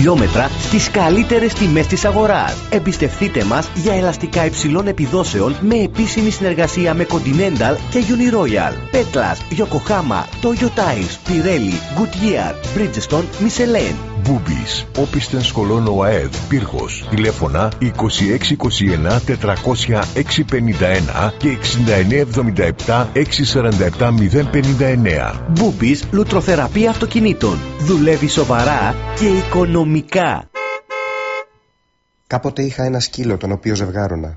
χιλιόμετρα στις καλύτερες τιμές της αγοράς. Εμπιστευτείτε μας για ελαστικά υψηλών επιδόσεων με επίσημη συνεργασία με Continental και Uniroyal. Petlas, Yokohama, Toyo Tires, Pirelli, Goodyear, Bridgestone, Michelin. Μπούμπης, όπιστεν σχολών ΟΑΕΔ, Πύργος, τηλέφωνα 2621 400 651 και 6977 647 059. Μπούμπης, λουτροθεραπεία αυτοκινήτων. Δουλεύει σοβαρά και οικονομικά. Κάποτε είχα ένα σκύλο τον οποίο ζευγάρωνα.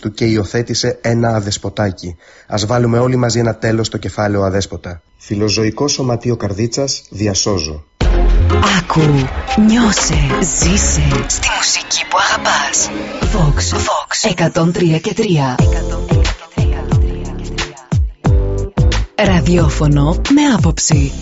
του και υιοθέτησε ένα αδεσποτάκι. Α βάλουμε όλοι μαζί ένα τέλος στο κεφάλαιο αδέσποτα. Φιλοζωικό σωματείο καρδίτσας, διασώζω. Άκου, νιώσε, ζήσε στη μουσική που αγαπάς. Vox, Vox, 103 και 3. Ραδιόφωνο με άποψη.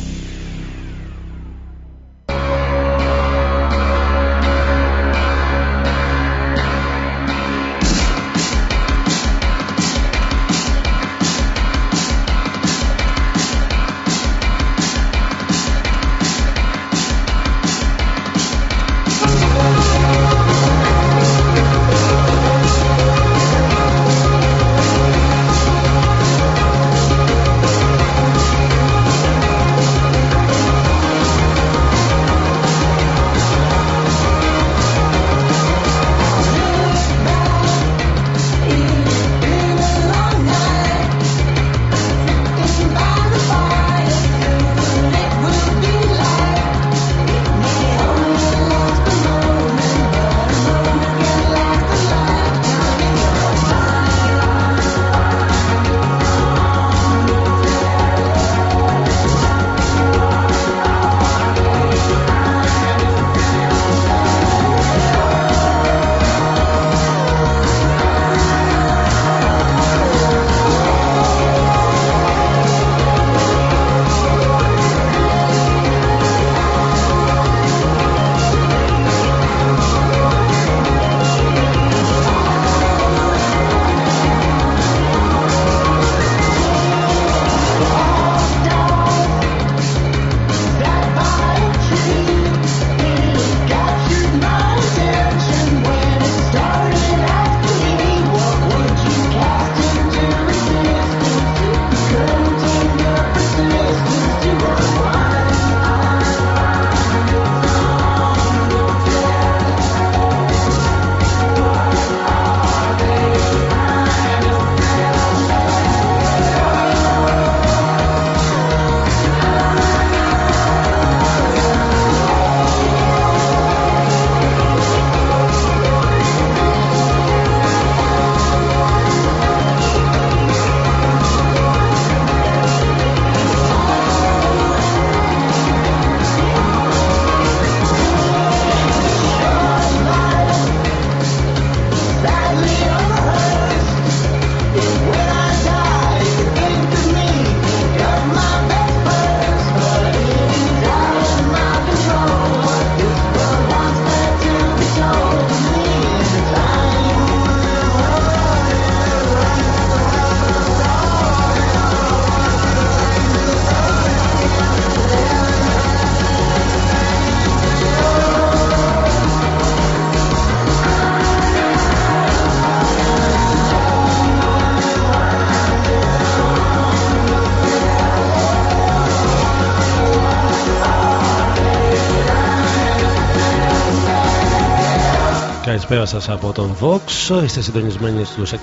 Καλησπέρα σας από τον Vox Είστε συντονισμένοι στους 103,3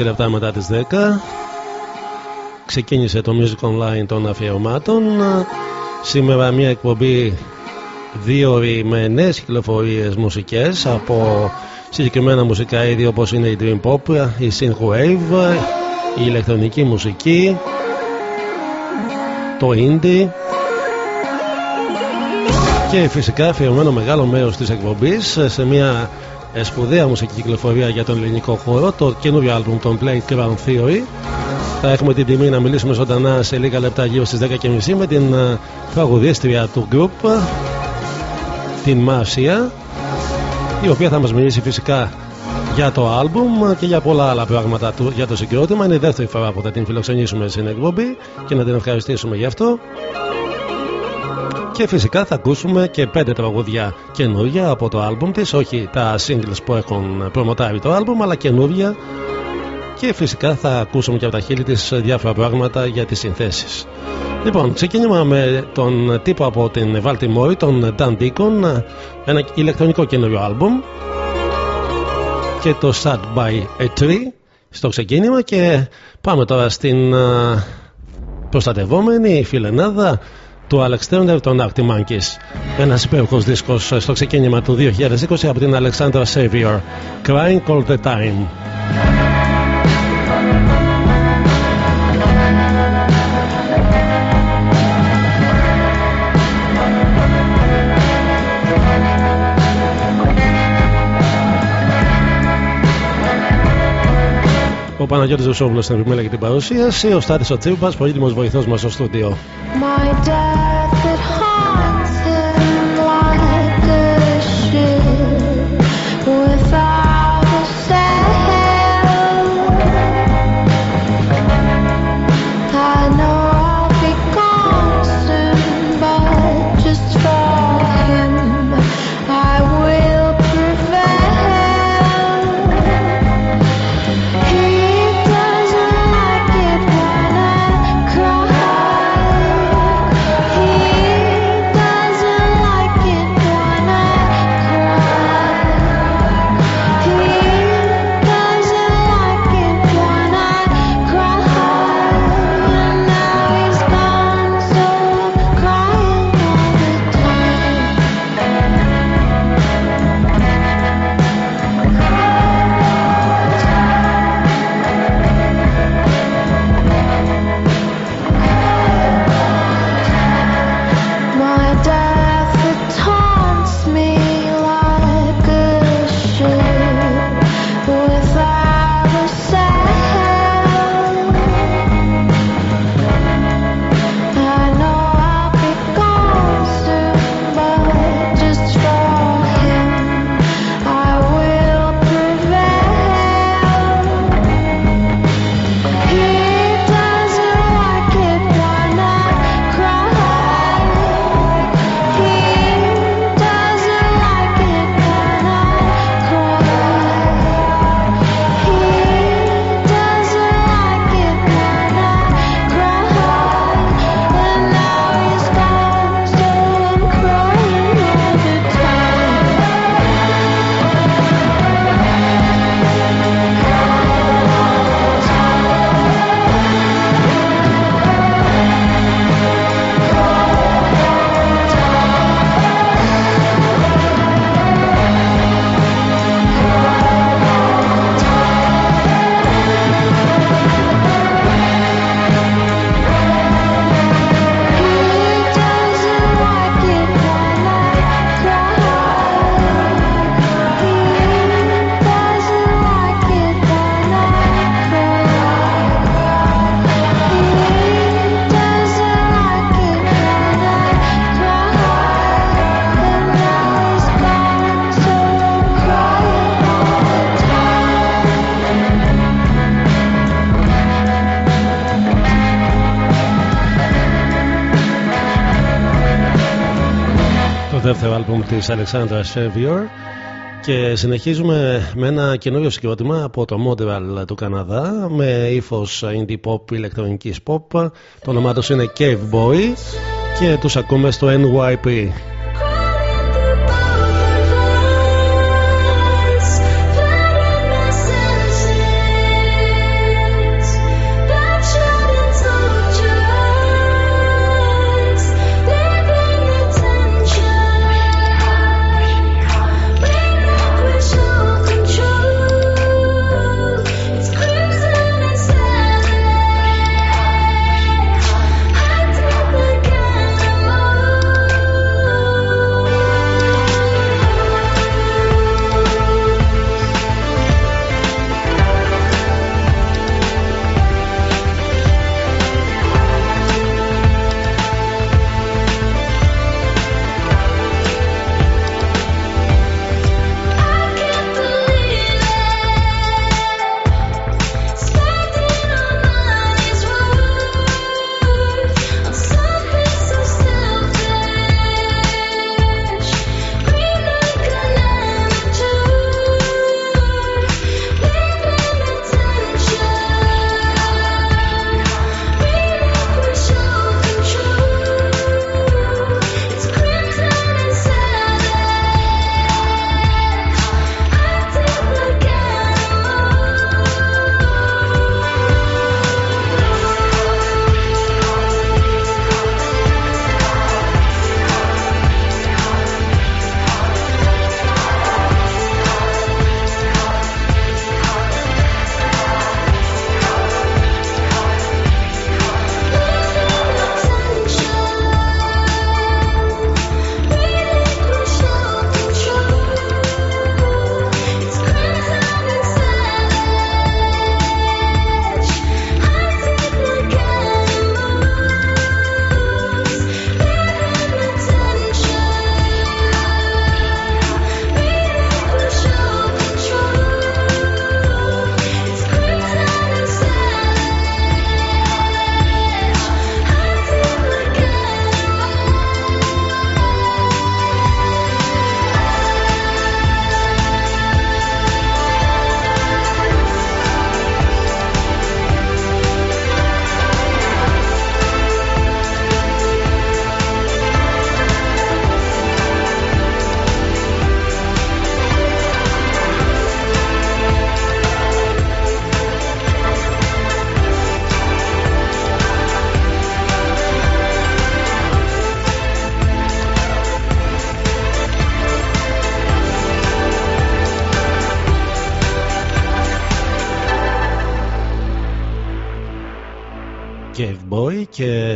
6 λεπτά μετά τις 10 Ξεκίνησε το Music Online των αφιερωμάτων. Σήμερα μια εκπομπή δύο ώρη με νέες κυκλοφορίες μουσικές από συγκεκριμένα μουσικά είδη όπως είναι η Dream Pop, η Synthwave, η ηλεκτρονική μουσική, το indie και φυσικά αφιερωμένο μεγάλο μέρος της εκπομπής σε μια σπουδαία μουσική κυκλοφορία για τον ελληνικό χώρο το καινούριο άλμπουμ των Play Crown Theory θα έχουμε την τιμή να μιλήσουμε ζωντανά σε λίγα λεπτά γύρω στις 10.30 με την τραγουδίστρια του group την Μάρσια η οποία θα μας μιλήσει φυσικά για το άλμπουμ και για πολλά άλλα πράγματα του, για το συγκρότημα. Είναι η δεύτερη φορά που θα την φιλοξενήσουμε στην εκπομπή και να την ευχαριστήσουμε γι' αυτό. Και φυσικά θα ακούσουμε και πέντε τραγουδιά καινούργια από το άλμπουμ της, όχι τα singles που έχουν προμοτάρει το άλμπουμ, αλλά καινούργια και φυσικά θα ακούσουμε και από τα χείλη της διάφορα πράγματα για τις συνθέσεις. Λοιπόν, ξεκίνημα με τον τύπο από την Baltimore, τον Dan Deacon, ένα ηλεκτρονικό καινούριο άλμπουμ. Και το Sad by a Tree στο ξεκίνημα. Και πάμε τώρα στην προστατευόμενη φιλενάδα του Alex Turner των Arctic Monkeys ένας υπέροχος δίσκος στο ξεκίνημα του 2020 από την Alexandra Savior Crying All The Time Ο Παναγιώτης Ζωσόβουλος στην επιμέλεια για την παρουσίαση, ο Στάτης ο Τσίμπας, πολύτιμος βοηθός μας στο στούντιο. Της Alexandra Sevior και συνεχίζουμε με ένα καινούριο συγκρότημα από το Montreal του Καναδά με ύφος indie pop, ηλεκτρονικής pop. Το όνομά τους είναι Cave Boy και τους ακούμε στο NYP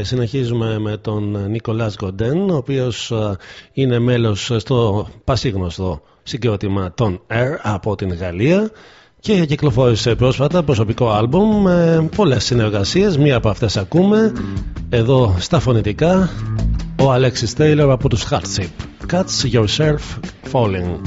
συνεχίζουμε με τον Νίκολας Γκοντέν ο οποίος είναι μέλος στο πασίγνωστο συγκρότημα των Air από την Γαλλία και κυκλοφόρησε πρόσφατα προσωπικό άλμπουμ με πολλές συνεργασίες. Μία από αυτές ακούμε εδώ στα φωνητικά. Ο Alexis Taylor από τους Hardship Catch Yourself Falling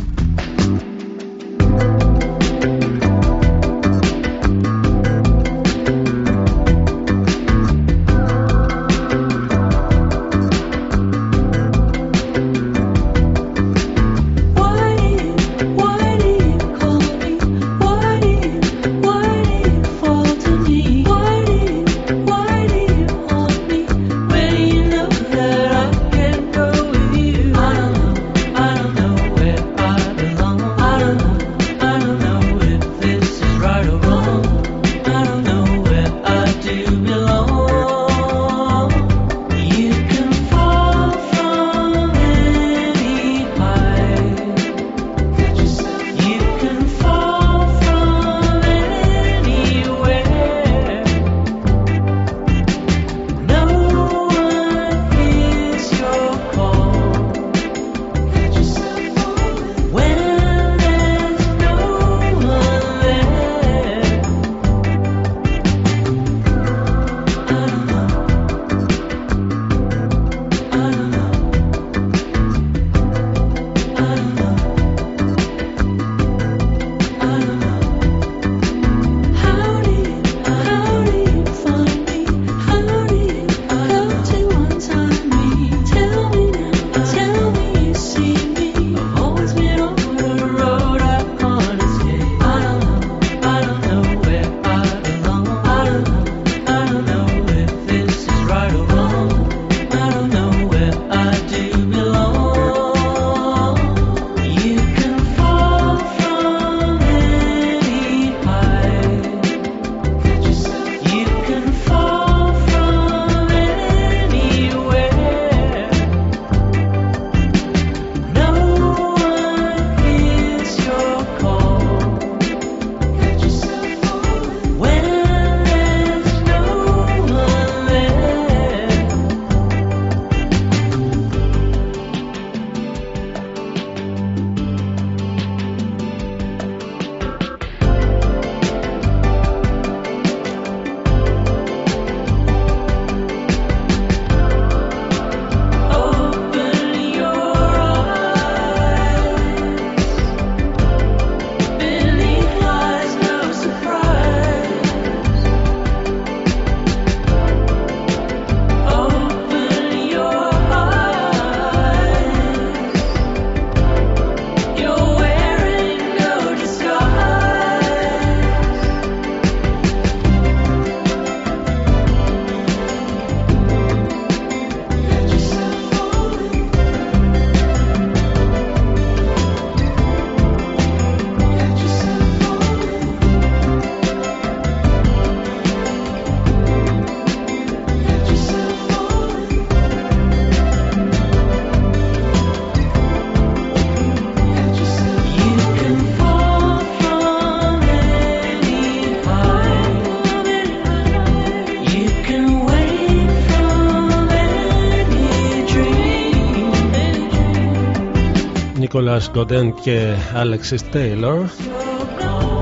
Nicholas Godin και Alexis Taylor.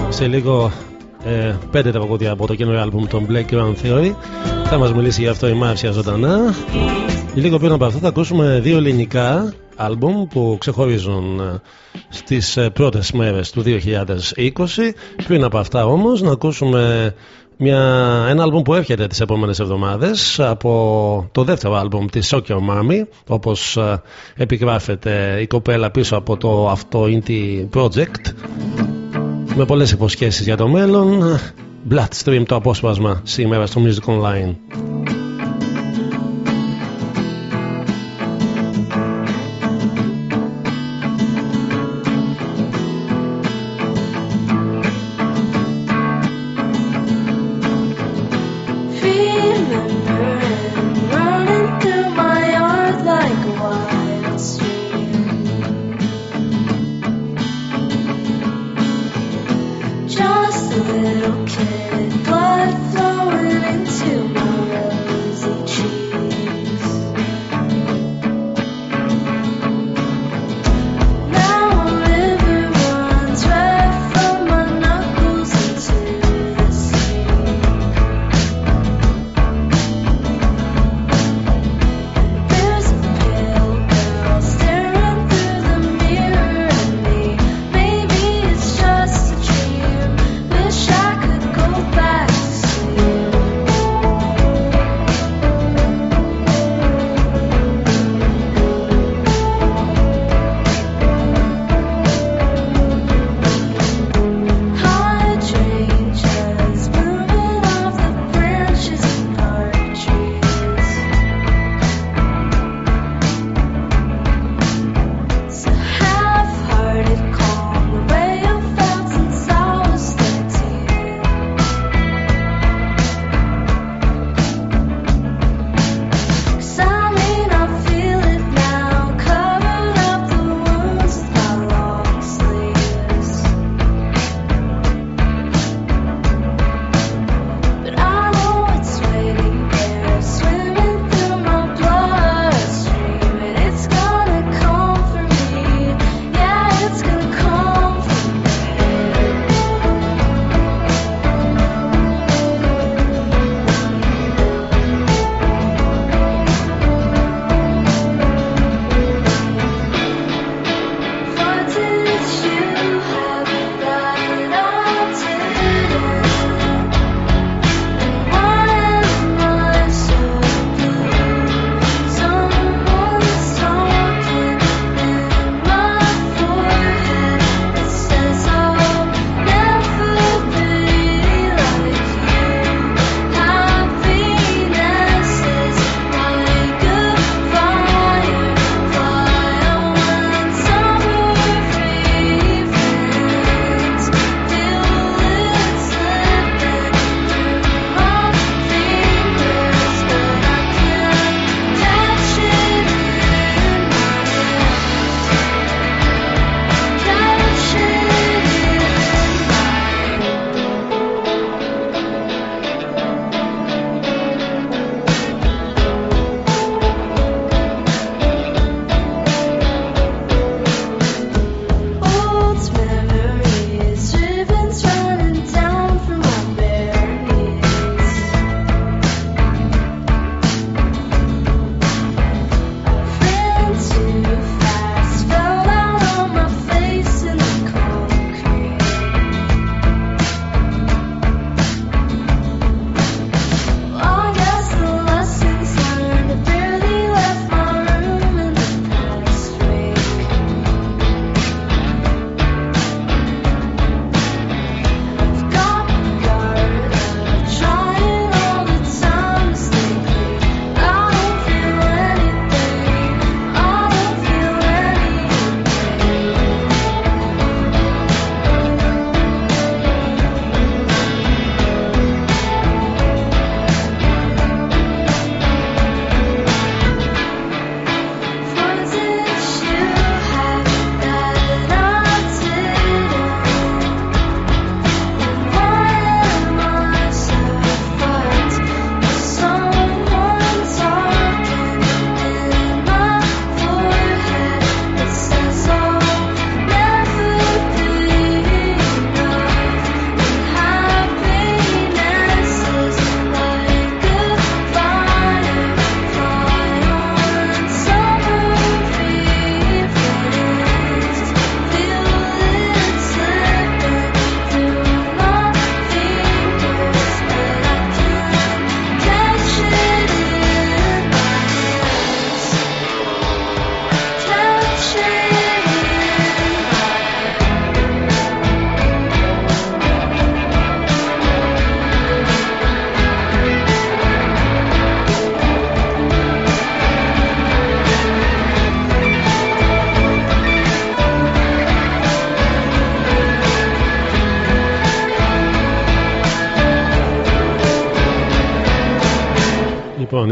Σε λίγο ε, πέντε τραγούδια από το καινούριο άλμπουμ των Black Ground Theory. Θα μας μιλήσει για αυτό η Μάρσια ζωντανά. Λίγο πριν από αυτό θα ακούσουμε δύο ελληνικά άλμπουμ που ξεχωρίζουν ε, στις ε, πρώτες μέρες του 2020 πριν από αυτά όμως να ακούσουμε μια, ένα άλμπουμ που έρχεται τις επόμενες εβδομάδες από το δεύτερο άλμπουμ της Soccer Mommy όπως ε, επιγράφεται η κοπέλα πίσω από το αυτό Indie Project με πολλές υποσχέσεις για το μέλλον. Bloodstream το απόσπασμα σήμερα στο Music Online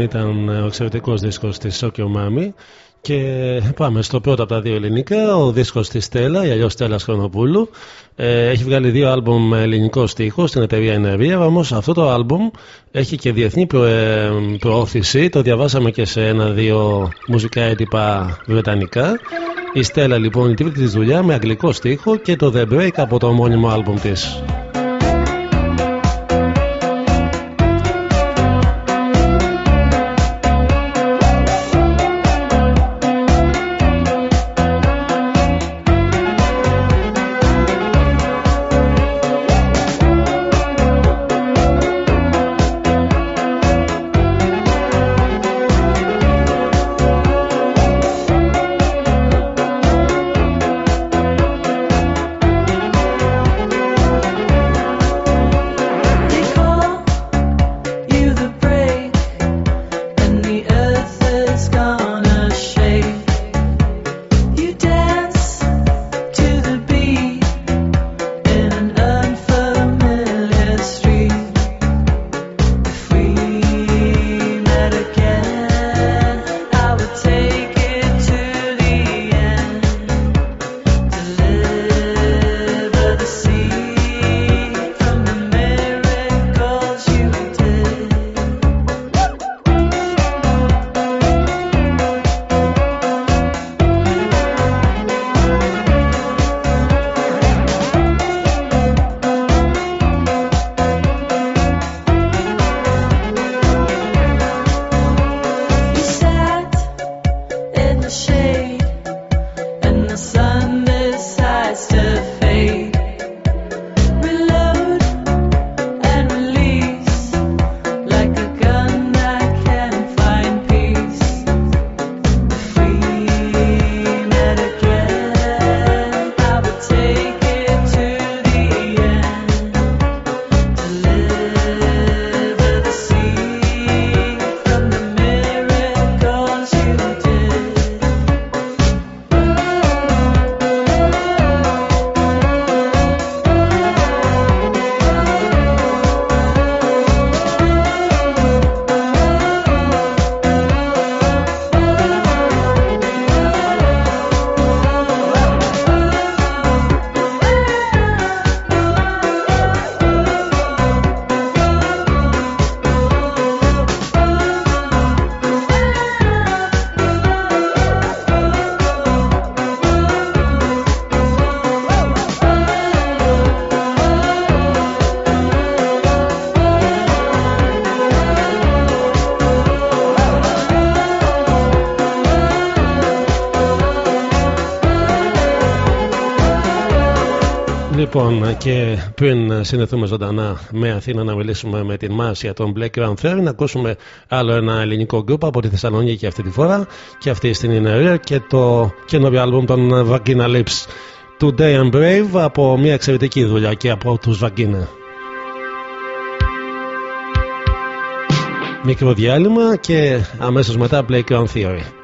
λοιπόν ήταν ο εξαιρετικός δίσκος της Σόκιο Μάμι και πάμε στο πρώτο από τα δύο ελληνικά, ο δίσκος της Στέλλα, η αλλιώς Στέλλα Χρονοπούλου. Ε, έχει βγάλει δύο άλμπουμ με ελληνικό στίχο στην εταιρεία Ενεργεία, όμως αυτό το άλμπουμ έχει και διεθνή προ, ε, προώθηση, το διαβάσαμε και σε ένα-δύο μουσικά έντυπα βρετανικά. Η Στέλλα λοιπόν η τρίτη της δουλειά με αγγλικό στίχο και το The Break από το μόνιμο άλμπουμ της. Συνεχθούμε ζωντανά με Αθήνα να μιλήσουμε με την Μάσια των Black Crown Fair, να ακούσουμε άλλο ένα ελληνικό γκρουπ από τη Θεσσαλονίκη αυτή τη φορά και αυτή στην Ινερία και το καινούριο άλμπουμ των Vagina Lips. Today I'm Brave από μια εξαιρετική δουλειά και από τους Vagina. Μικρό διάλειμμα και αμέσως μετά Black Crown Theory.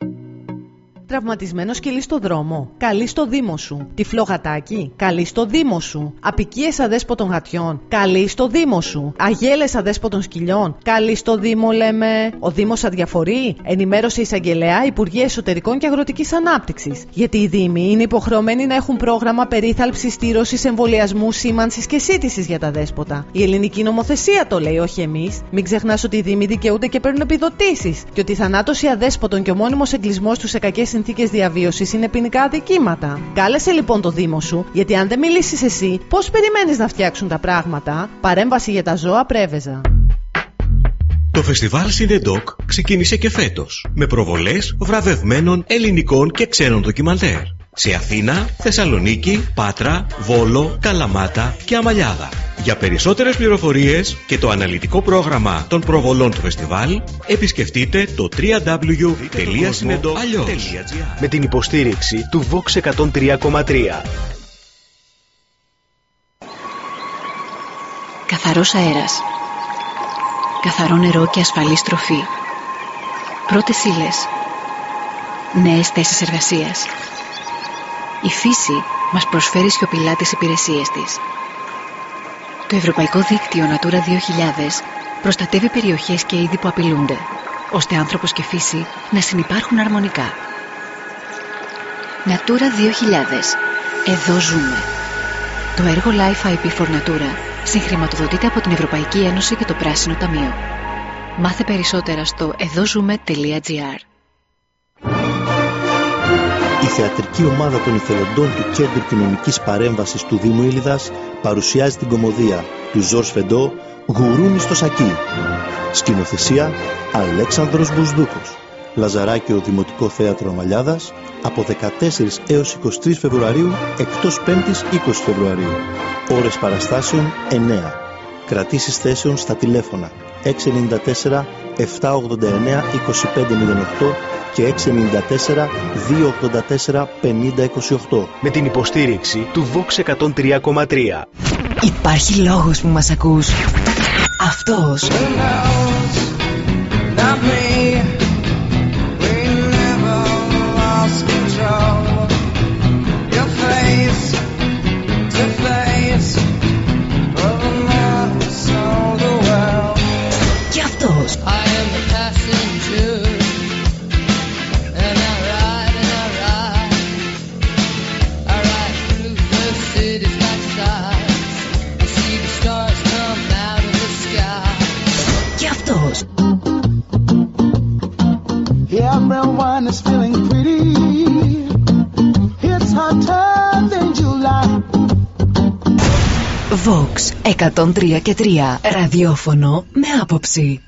Τραυματισμένος σκυλί στο δρόμο. Καλή στο Δήμο σου. Τυφλό γατάκι. Καλή στο Δήμο σου. Απικίες αδέσποτων γατιών. Καλή στο Δήμο σου. Αγέλες αδέσποτων σκυλιών. Καλή στο Δήμο, λέμε. Ο Δήμος αδιαφορεί. Ενημέρωσε εισαγγελέα Υπουργεία Εσωτερικών και Αγροτικής Ανάπτυξης. Γιατί οι Δήμοι είναι υποχρεωμένοι να έχουν πρόγραμμα περίθαλψης, στήρωσης, εμβολιασμού, σήμανσης και σύντησης για τα δέσποτα. Η ελληνική νομοθεσία το λέει, όχι εμείς. Μην ξεχνάς ότι οι Δήμοι δικαιούνται και παίρνουν επιδοτήσεις. Και ότι η θανάτωση αδέσποτων και ο μόνιμος εγκλισμός τους σε κακές συνθήκε διαβίωσης είναι ποινικά αδικήματα. Κάλεσε λοιπόν το Δήμο σου, γιατί αν δεν μιλήσεις εσύ, πώς περιμένεις να φτιάξουν τα πράγματα; Παρέμβαση για τα ζώα πρέβεζα. Το φεστιβάλ Cinedok ξεκίνησε και φέτος με προβολές βραβευμένων ελληνικών και ξένων ντοκιμαντέρ σε Αθήνα, Θεσσαλονίκη, Πάτρα, Βόλο, Καλαμάτα και Αμαλιάδα. Για περισσότερες πληροφορίες και το αναλυτικό πρόγραμμα των προβολών του φεστιβάλ επισκεφτείτε το www.synedo.gr Με την υποστήριξη του Vox 103,3. Καθαρός αέρας. Καθαρό νερό και ασφαλή τροφή. Πρώτες ύλες. Νέες θέσεις εργασίας. Η φύση μας προσφέρει σιωπηλά τις υπηρεσίες της. Το Ευρωπαϊκό Δίκτυο Natura 2000 προστατεύει περιοχές και είδη που απειλούνται, ώστε άνθρωπος και φύση να συνεπάρχουν αρμονικά. Natura 2000. Εδώ ζούμε. Το έργο Life IP for Natura συγχρηματοδοτείται από την Ευρωπαϊκή Ένωση και το Πράσινο Ταμείο. Μάθε περισσότερα στο εδώζουμε.gr Η θεατρική ομάδα των ηθελοντών του Κέντρου Κοινωνικής Παρέμβασης του Δήμου Ήλιδας παρουσιάζει την κομμωδία του Ζορς Φεντό «Γουρούνι στο σακί». Σκηνοθεσία Αλέξανδρος Μπουσδούκος. Λαζαράκιο Δημοτικό Θέατρο Μαλιάδας από 14 έως 23 Φεβρουαρίου εκτός 5ης 20 Φεβρουαρίου. Ώρες παραστάσεων 9. Κρατήσεις θέσεων στα τηλέφωνα 694 789 2508 και 694 284 5028. Με την υποστήριξη του Vox 103,3. Υπάρχει λόγος που μας ακούς. Αυτός. Και Everyone is feeling pretty. It's hotter than July. Vox 103 και 3. Ραδιόφωνο με άποψη.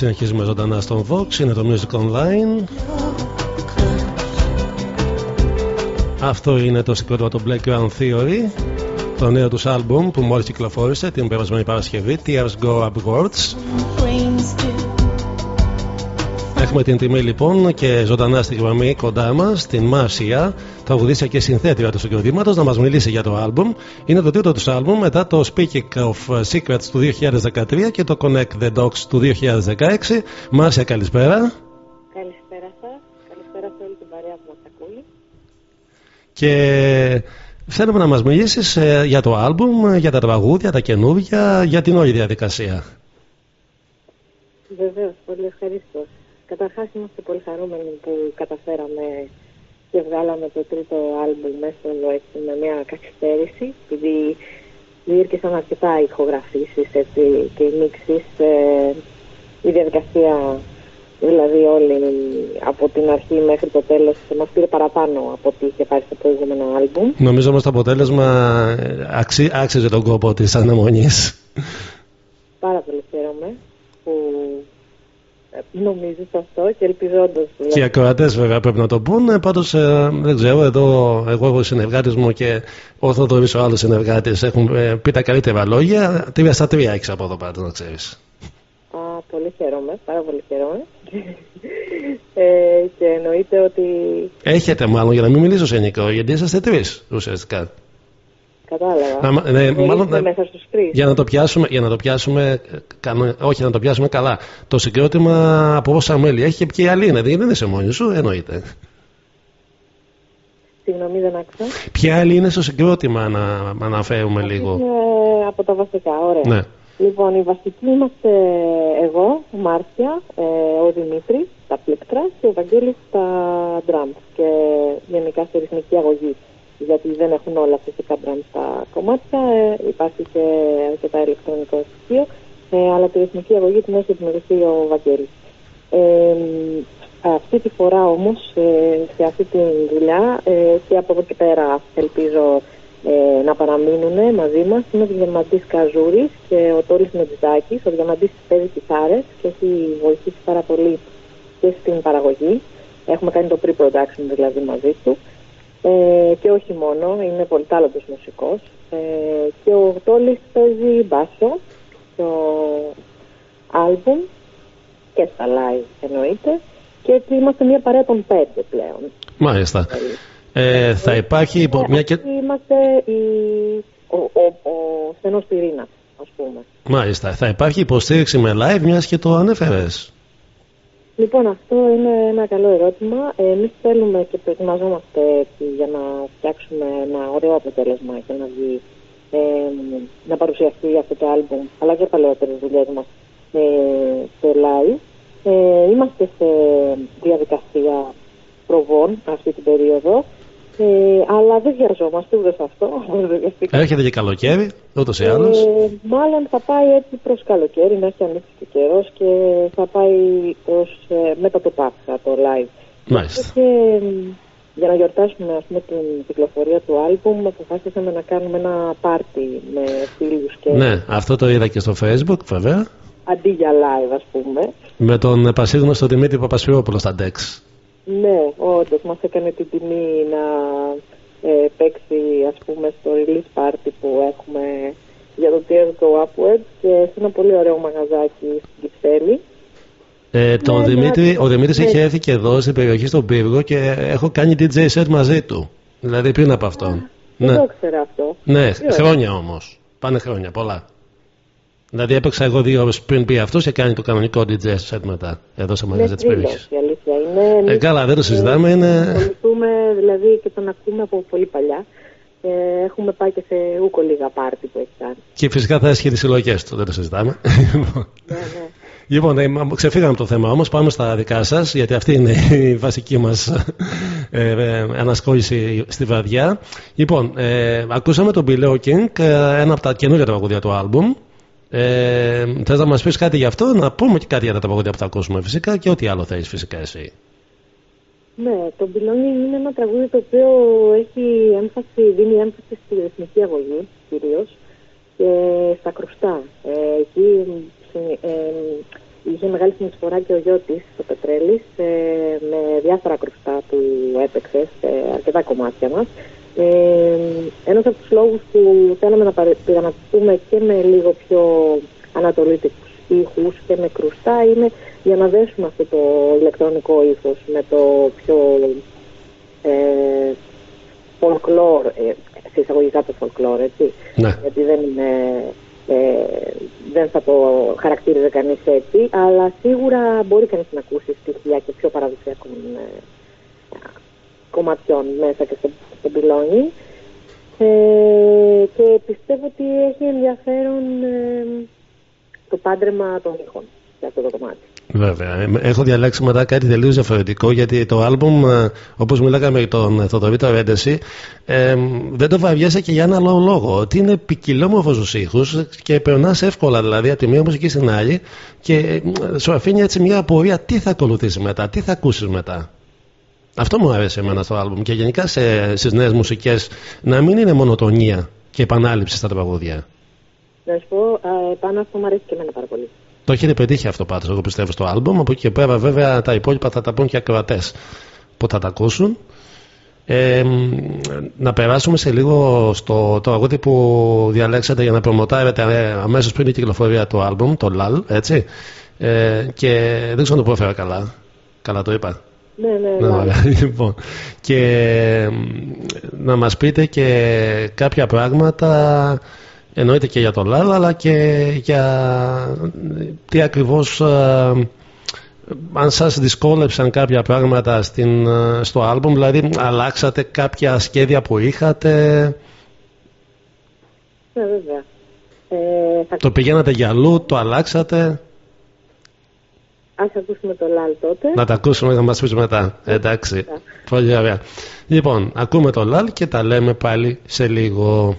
Συνεχίζουμε ζωντανά στον Vox, είναι το Music Online. Αυτό είναι το συγκρότημα του Black Ground Theory, το νέο τους άλμπουμ που μόλις κυκλοφόρησε την περασμένη Παρασκευή, Tears Go Upwards. Έχουμε την τιμή λοιπόν και ζωντανά στη γραμμή κοντά μας, την Μάρσια, τραγουδίστρια και συνθέτηρα του συγκροτήματος, να μας μιλήσει για το άλμπουμ. Είναι το τρίτο του άλμπουμ μετά το Speaking of Secrets του 2013 και το Connect the Dogs του 2016. Μάρσια, καλησπέρα. Καλησπέρα σας. Καλησπέρα σε όλη την παρέα που μας ακούει. Και θέλουμε να μας μιλήσεις ε, για το άλμπουμ, για τα τραγούδια, τα καινούργια, για την όλη διαδικασία. Βεβαίως, πολύ ευχαριστώ. Καταρχάς είμαστε πολύ χαρούμενοι που καταφέραμε και βγάλαμε το τρίτο άλμπουμ μέσα εδώ έτσι με μια καθυστέρηση επειδή διήρκεσαν αρκετά ηχογραφήσεις έτσι, και μίξεις ε, η διαδικασία δηλαδή όλη από την αρχή μέχρι το τέλος μας πήρε παραπάνω από ό,τι είχε πάρει στο προηγούμενο άλμπουμ. Νομίζω όμως το αποτέλεσμα ε, αξί, άξιζε τον κόπο της αναμονής. Πάρα πολύ χαίρομαι που νομίζεις αυτό και ελπιζόντως. Και οι ακροατές βέβαια πρέπει να το πούνε. Πάντως ε, δεν ξέρω, εδώ εγώ έχω συνεργάτη μου και ο Θοδωρής ο άλλος συνεργάτης έχουν ε, πει τα καλύτερα λόγια. Τρία στα τρία έχεις από εδώ πάντω να ξέρεις. Α, πολύ χαίρομαι, πάρα πολύ χαίρομαι. ε, και εννοείται ότι. Έχετε μάλλον για να μην μιλήσω σε νικό, γιατί είσαστε τρεις ουσιαστικά. Κατάλαβα. Να, ναι, μάλλον, μέσα στους τρεις. Για να το πιάσουμε, για να το πιάσουμε όχι να το πιάσουμε καλά. Το συγκρότημα από όσα μέλη έχει και ποιοι άλλοι είναι. Δεν είσαι μόνοι σου, εννοείται. Συγγνώμη, δεν άκουσα. Ποια άλλοι είναι στο συγκρότημα να αναφέρουμε λίγο; Είναι από τα βασικά, ωραία. Ναι. Λοιπόν, οι βασικοί είμαστε εγώ, ο Μάρτια, ε, ο Δημήτρης, τα πλήκτρα και ο Βαγγέλης στα drums και γενικά στη ρυθμική αγωγή γιατί δεν έχουν όλα φυσικά brand στα κομμάτια. Ε, υπάρχει και αρκετά ηλεκτρονικό στοιχείο. Ε, αλλά τη ρυθμική αγωγή την έχει επιμεριστεί ο Βαγγέλης. Ε, αυτή τη φορά όμως ε, σε αυτή τη δουλειά ε, και από εδώ και πέρα ελπίζω ε, να παραμείνουν μαζί μας είναι ο Διαμαντής Καζούρης και ο Τόλης Μετζάκης. Ο Διαμαντής παίζει κιθάρες και έχει βοηθήσει πάρα πολύ και στην παραγωγή. Έχουμε κάνει το pre-production δηλαδή μαζί του. Ε, και όχι μόνο, είναι πολύ τάλαντος μουσικός. Ε, και ο Τόλης παίζει μπάσο στο άλμπουμ και στα live εννοείται και έτσι είμαστε μια παρέα των πέντε πλέον. Μάλιστα. Ε, θα υπάρχει υπό μια και... Είμαστε η... ο, ο, ο στενός πυρήνας, ας πούμε. Μάλιστα. Θα υπάρχει υποστήριξη με live μιας και το ανέφερες. Λοιπόν, αυτό είναι ένα καλό ερώτημα. Εμείς θέλουμε και προετοιμαζόμαστε για να φτιάξουμε ένα ωραίο αποτέλεσμα και να, βγει, ε, να παρουσιαστεί αυτό το άλμπουμ, αλλά και παλαιότερες δουλειές μας ε, στο live. Ε, είμαστε σε διαδικασία προβών αυτή την περίοδο. Ε, αλλά δεν βιαζόμαστε ούτε σε αυτό. Έρχεται και καλοκαίρι, ούτως ή άλλως. Ε, μάλλον θα πάει έτσι προς καλοκαίρι, να έχει ανοίξει και καιρός και θα πάει προς, ε, μετά το Πάσχα το live. Μάλιστα. Και, για να γιορτάσουμε ας πούμε, την κυκλοφορία του άλμπουμ αποφάσισαμε να κάνουμε ένα πάρτι με φίλους και... Ναι, αυτό το είδα και στο facebook βέβαια. Αντί για live ας πούμε. Με τον πασίγνωστο Δημήτρη Παπασφυρόπουλο στα DEX. Ναι, όντως μας έκανε την τιμή να ε, παίξει ας πούμε στο release party που έχουμε για το Tears Go Upward και σε ένα πολύ ωραίο μαγαζάκι στην Κυψέλη. Ε, το Ναι, Δημήτρη, ναι. ο Δημήτρης Ναι. είχε έρθει και εδώ στην περιοχή στον Πύργο και έχω κάνει DJ set μαζί του. Δηλαδή πριν από αυτόν. Δεν Ναι, το ήξερα αυτό. ναι Τι ωραία. χρόνια όμως. Πάνε χρόνια, πολλά. Δηλαδή έπαιξα εγώ δύο ώρες πριν πει αυτός και κάνει το κανονικό DJ set μετά. Εδώ σε Είναι μαγαζί της θρύλος, περιοχής. η αλήθεια είναι. Εμείς, Ε, καλά, δεν το συζητάμε, ε, είναι- Ασχοληθούμε δηλαδή και τον ακούμε από πολύ παλιά. Ε, έχουμε πάει και σε ούκο λίγα πάρτι που έχει κάνει. Και φυσικά θα έσχει τις συλλογές του, δεν το συζητάμε. Ναι, ναι. Λοιπόν, ε, μα- ξεφύγαμε από το θέμα όμως, πάμε στα δικά σας, γιατί αυτή είναι η βασική μας ε, ε, ανασχόληση στη βραδιά. Λοιπόν, ε, ακούσαμε τον Bill King, ε, ένα από τα καινούργια τραγούδια του άλμπουμ. Ε, θες να μας πεις κάτι γι' αυτό, να πούμε και κάτι για τα τραγούδια που θα ακούσουμε φυσικά και ό,τι άλλο θέλεις φυσικά εσύ. Ναι, το Belonging είναι ένα τραγούδι το οποίο έχει έμφαση, δίνει έμφαση στη ρυθμική αγωγή κυρίως και στα κρουστά. Ε, εκεί ε, ε, είχε μεγάλη συνεισφορά και ο Γιώτης ο Πετρέλης ε, με διάφορα κρουστά που έπαιξε σε αρκετά κομμάτια μας. Ε, ένας από τους λόγους που θέλαμε να παρε- πειραματιστούμε και με λίγο πιο ανατολίτικους ήχους και με κρουστά είναι για να δέσουμε αυτό το ηλεκτρονικό ύφος με το πιο ε, folklore, ε, σε εισαγωγικά το folklore, έτσι. Ναι. Γιατί δεν είναι, ε, δεν θα το χαρακτήριζε κανείς έτσι, αλλά σίγουρα μπορεί κανείς να ακούσει στοιχεία και πιο παραδοσιακών ε, κομματιών μέσα και στο, στο πυλόνι. Ε, και πιστεύω ότι έχει ενδιαφέρον ε, το πάντρεμα των ήχων σε αυτό το κομμάτι. Βέβαια. Ε, Έχω διαλέξει μετά κάτι τελείως διαφορετικό γιατί το άλμπουμ, ε, όπως μιλάγαμε με τον Θοδωρή Ρέντεση, ε, δεν το βαριέσαι και για ένα άλλο λόγο. Ότι είναι ποικιλόμορφος στους ήχους και περνάς εύκολα δηλαδή από τη μία μουσική στην άλλη και ε, σου αφήνει έτσι μια απορία τι θα ακολουθήσεις μετά, τι θα ακούσεις μετά. Αυτό μου αρέσει εμένα στο άλμπουμ και γενικά σε, στις νέες μουσικές να μην είναι μονοτονία και επανάληψη στα τραγούδια. Να σου πω, α, πάνω αυτό μου αρέσει και εμένα πάρα πολύ. Το έχετε πετύχει αυτό πάντως εγώ πιστεύω στο άλμπουμ. Από εκεί και πέρα βέβαια τα υπόλοιπα θα τα πούν και ακροατές που θα τα ακούσουν. Ε, μ, να περάσουμε σε λίγο στο το αγούδι που διαλέξατε για να προμοτάρετε ε, αμέσως πριν την κυκλοφορία του άλμπουμ το LAL έτσι. Ε, και δεν ξέρω αν το πρόφερα καλά. Καλά το είπα Ναι, ναι, ναι, ναι. ωραία. Λοιπόν, και μ, να μας πείτε και κάποια πράγματα εννοείται και για το Λάλα αλλά και για τι ακριβώς ε, αν σας δυσκόλεψαν κάποια πράγματα στην, ε, στο άλμπουμ δηλαδή αλλάξατε κάποια σχέδια που είχατε; Ναι, βέβαια. Ε, θα το πηγαίνατε για αλλού, το αλλάξατε; Ας ακούσουμε το LAL τότε. να τα ακούσουμε να μας πεις μετά. Εντάξει. Πολύ ωραία. Λοιπόν ακούμε το Λάλ και τα λέμε πάλι σε λίγο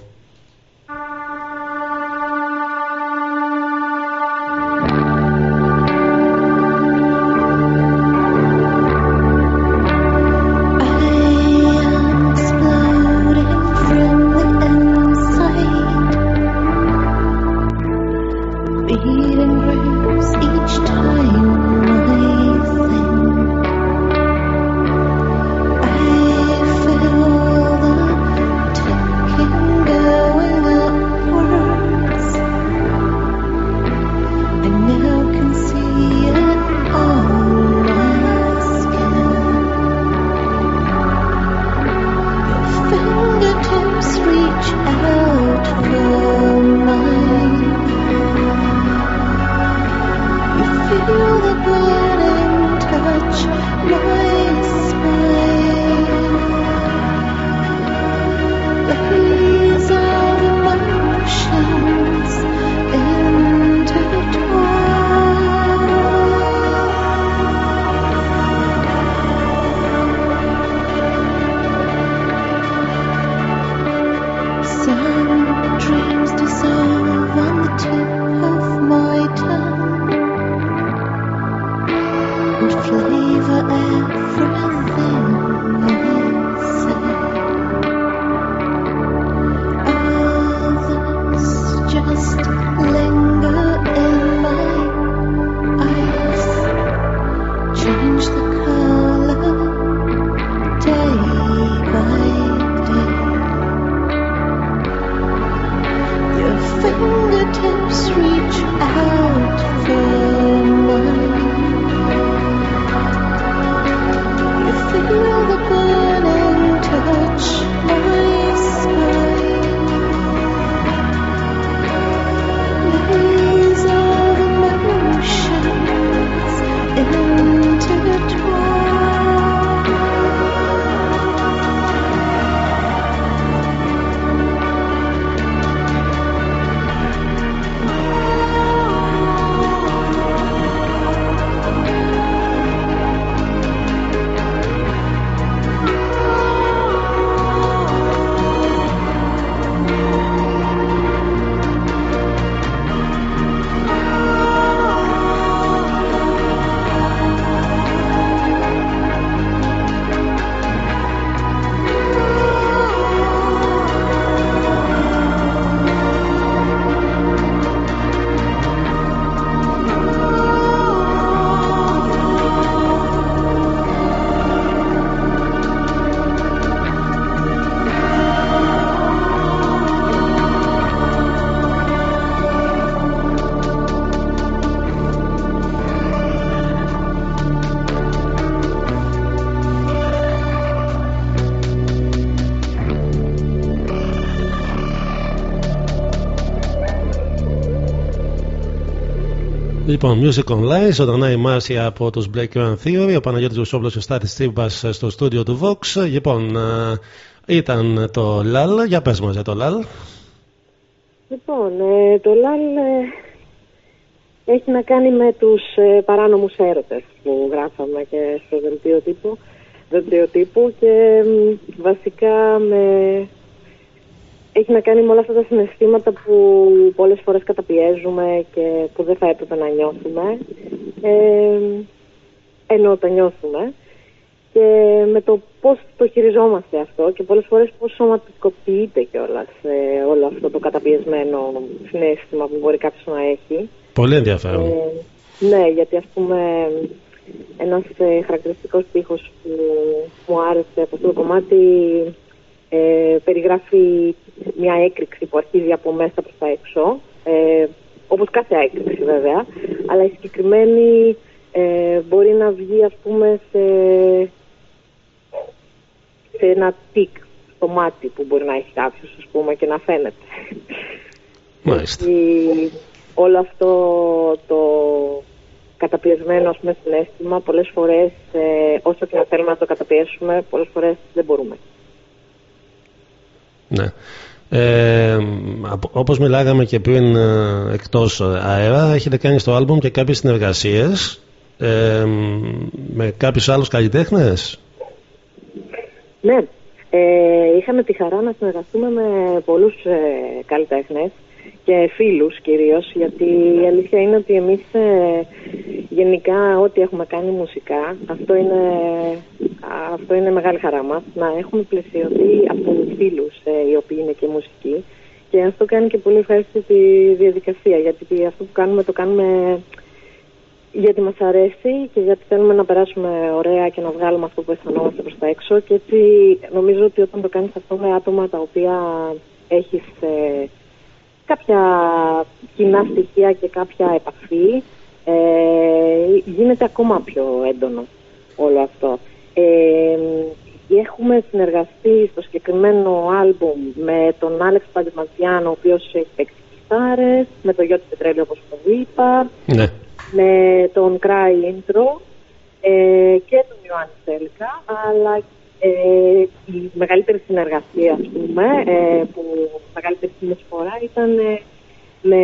Λοιπόν, Music Online, ζωντανά η Μάρσια από τους Black One Theory, ο Παναγιώτης Βουσόβλος και ο Στάθης Τσίμπας στο στούντιο του Vox. Λοιπόν, ε, ήταν το LAL, για πες μας για το LAL. Λοιπόν, ε, το ΛΑΛ ε, έχει να κάνει με τους ε, παράνομους έρωτες που γράφαμε και στο δελτίο τύπου, δελτίο τύπου και μ, βασικά με... έχει να κάνει με όλα αυτά τα συναισθήματα που πολλές φορές καταπιέζουμε και που δεν θα έπρεπε να νιώθουμε ε, ενώ τα νιώθουμε και με το πώς το χειριζόμαστε αυτό και πολλές φορές πώς σωματικοποιείται κιόλας ε, όλο αυτό το καταπιεσμένο συνέστημα που μπορεί κάποιος να έχει. Πολύ ενδιαφέρον. Ε, ναι, γιατί ας πούμε ένας ε, χαρακτηριστικός στίχος που μου άρεσε από αυτό το κομμάτι ε, περιγράφει μια έκρηξη που αρχίζει από μέσα προς τα έξω ε, όπως κάθε έκρηξη βέβαια αλλά η συγκεκριμένη ε, μπορεί να βγει ας πούμε σε, σε ένα τικ στο μάτι που μπορεί να έχει κάποιος ας πούμε και να φαίνεται. Μάλιστα. Γιατί όλο αυτό το καταπιεσμένο ας πούμε, συνέστημα πολλές φορές ε, όσο και να θέλουμε να το καταπιέσουμε πολλές φορές δεν μπορούμε. Ναι. Ε, απ- όπως μιλάγαμε και πριν ε, εκτός αέρα έχετε κάνει στο άλμπουμ και κάποιες συνεργασίες ε, με κάποιους άλλους καλλιτέχνες; Ναι, ε, είχαμε τη χαρά να συνεργαστούμε με πολλούς ε, καλλιτέχνες και φίλους κυρίως, γιατί η αλήθεια είναι ότι εμείς ε, γενικά ό,τι έχουμε κάνει μουσικά, αυτό είναι, αυτό είναι μεγάλη χαρά μας, να έχουμε πλαισιωθεί από φίλους ε, οι οποίοι είναι και μουσικοί. Και αυτό κάνει και πολύ ευχαριστή τη διαδικασία, γιατί αυτό που κάνουμε το κάνουμε γιατί μας αρέσει και γιατί θέλουμε να περάσουμε ωραία και να βγάλουμε αυτό που αισθανόμαστε προς τα έξω. Και έτσι νομίζω ότι όταν το κάνεις αυτό με άτομα τα οποία έχεις ε, κάποια κοινά στοιχεία και κάποια επαφή ε, γίνεται ακόμα πιο έντονο όλο αυτό. Ε, έχουμε συνεργαστεί στο συγκεκριμένο άλμπουμ με τον Άλεξ Παντηματιάνο ο οποίος έχει παίξει κιθάρες, με τον Γιώργο Πετρέλιο όπως το είπα, Ναι. με τον Cry Intro ε, και τον Ιωάννη Τέλκα, αλλά ε, η μεγαλύτερη συνεργασία, ας πούμε, ε, που μεγαλύτερη συνεισφορά ήταν ε, με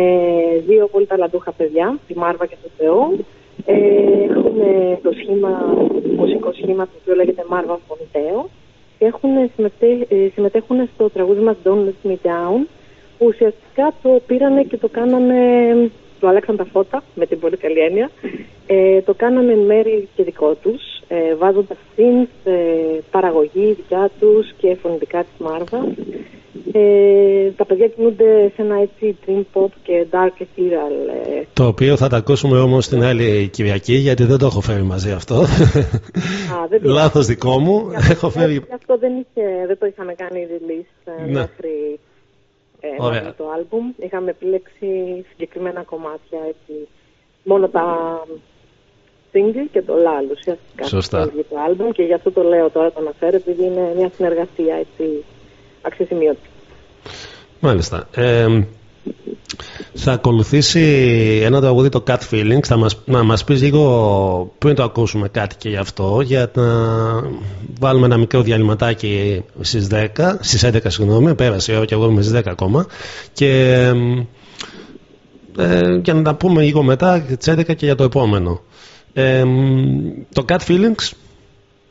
δύο πολύ ταλαντούχα παιδιά, τη Μάρβα και τον Θεό. Ε, έχουμε το σχήμα, μουσικό σχήμα το οποίο λέγεται Μάρβα Φοντέο και έχουν συμμετέ, ε, συμμετέχουν στο τραγούδι μας Don't Let Me Down που ουσιαστικά το πήρανε και το κάνανε το άλλαξαν τα φώτα με την πολύ καλή έννοια. Ε, το κάνανε εν μέρει και δικό τους ε, βάζοντας synth, ε, παραγωγή δικιά τους και φωνητικά της Μάρβας ε, τα παιδιά κινούνται σε ένα έτσι dream pop και dark ethereal ε, Το οποίο θα τα ακούσουμε όμως την άλλη Κυριακή γιατί δεν το έχω φέρει μαζί αυτό. Α, δεν πειράζει. Λάθος δικό μου. έχω φέρει... Γι' αυτό δεν, είχε, δεν το είχαμε κάνει release ε, Ναι. μέχρι ε, Ωραία. μέχρι το άλμπουμ. Είχαμε επιλέξει συγκεκριμένα κομμάτια έτσι, μόνο τα single και το λάλ ουσιαστικά. Σωστά. στο ίδιο Το άλμπουμ και γι' αυτό το λέω τώρα, το αναφέρω, επειδή είναι μια συνεργασία έτσι αξιοσημείωτη. Μάλιστα. Ε, θα ακολουθήσει ένα τραγούδι το Cat Feelings. Θα μας, να μας πεις λίγο πριν το ακούσουμε κάτι και γι' αυτό για να βάλουμε ένα μικρό διαλυματάκι στις 10, στις 11 συγγνώμη, πέρασε η ώρα και εγώ είμαι στις 10 ακόμα και ε, για να τα πούμε λίγο μετά τις 11 και για το επόμενο. Ε, το Cat Feelings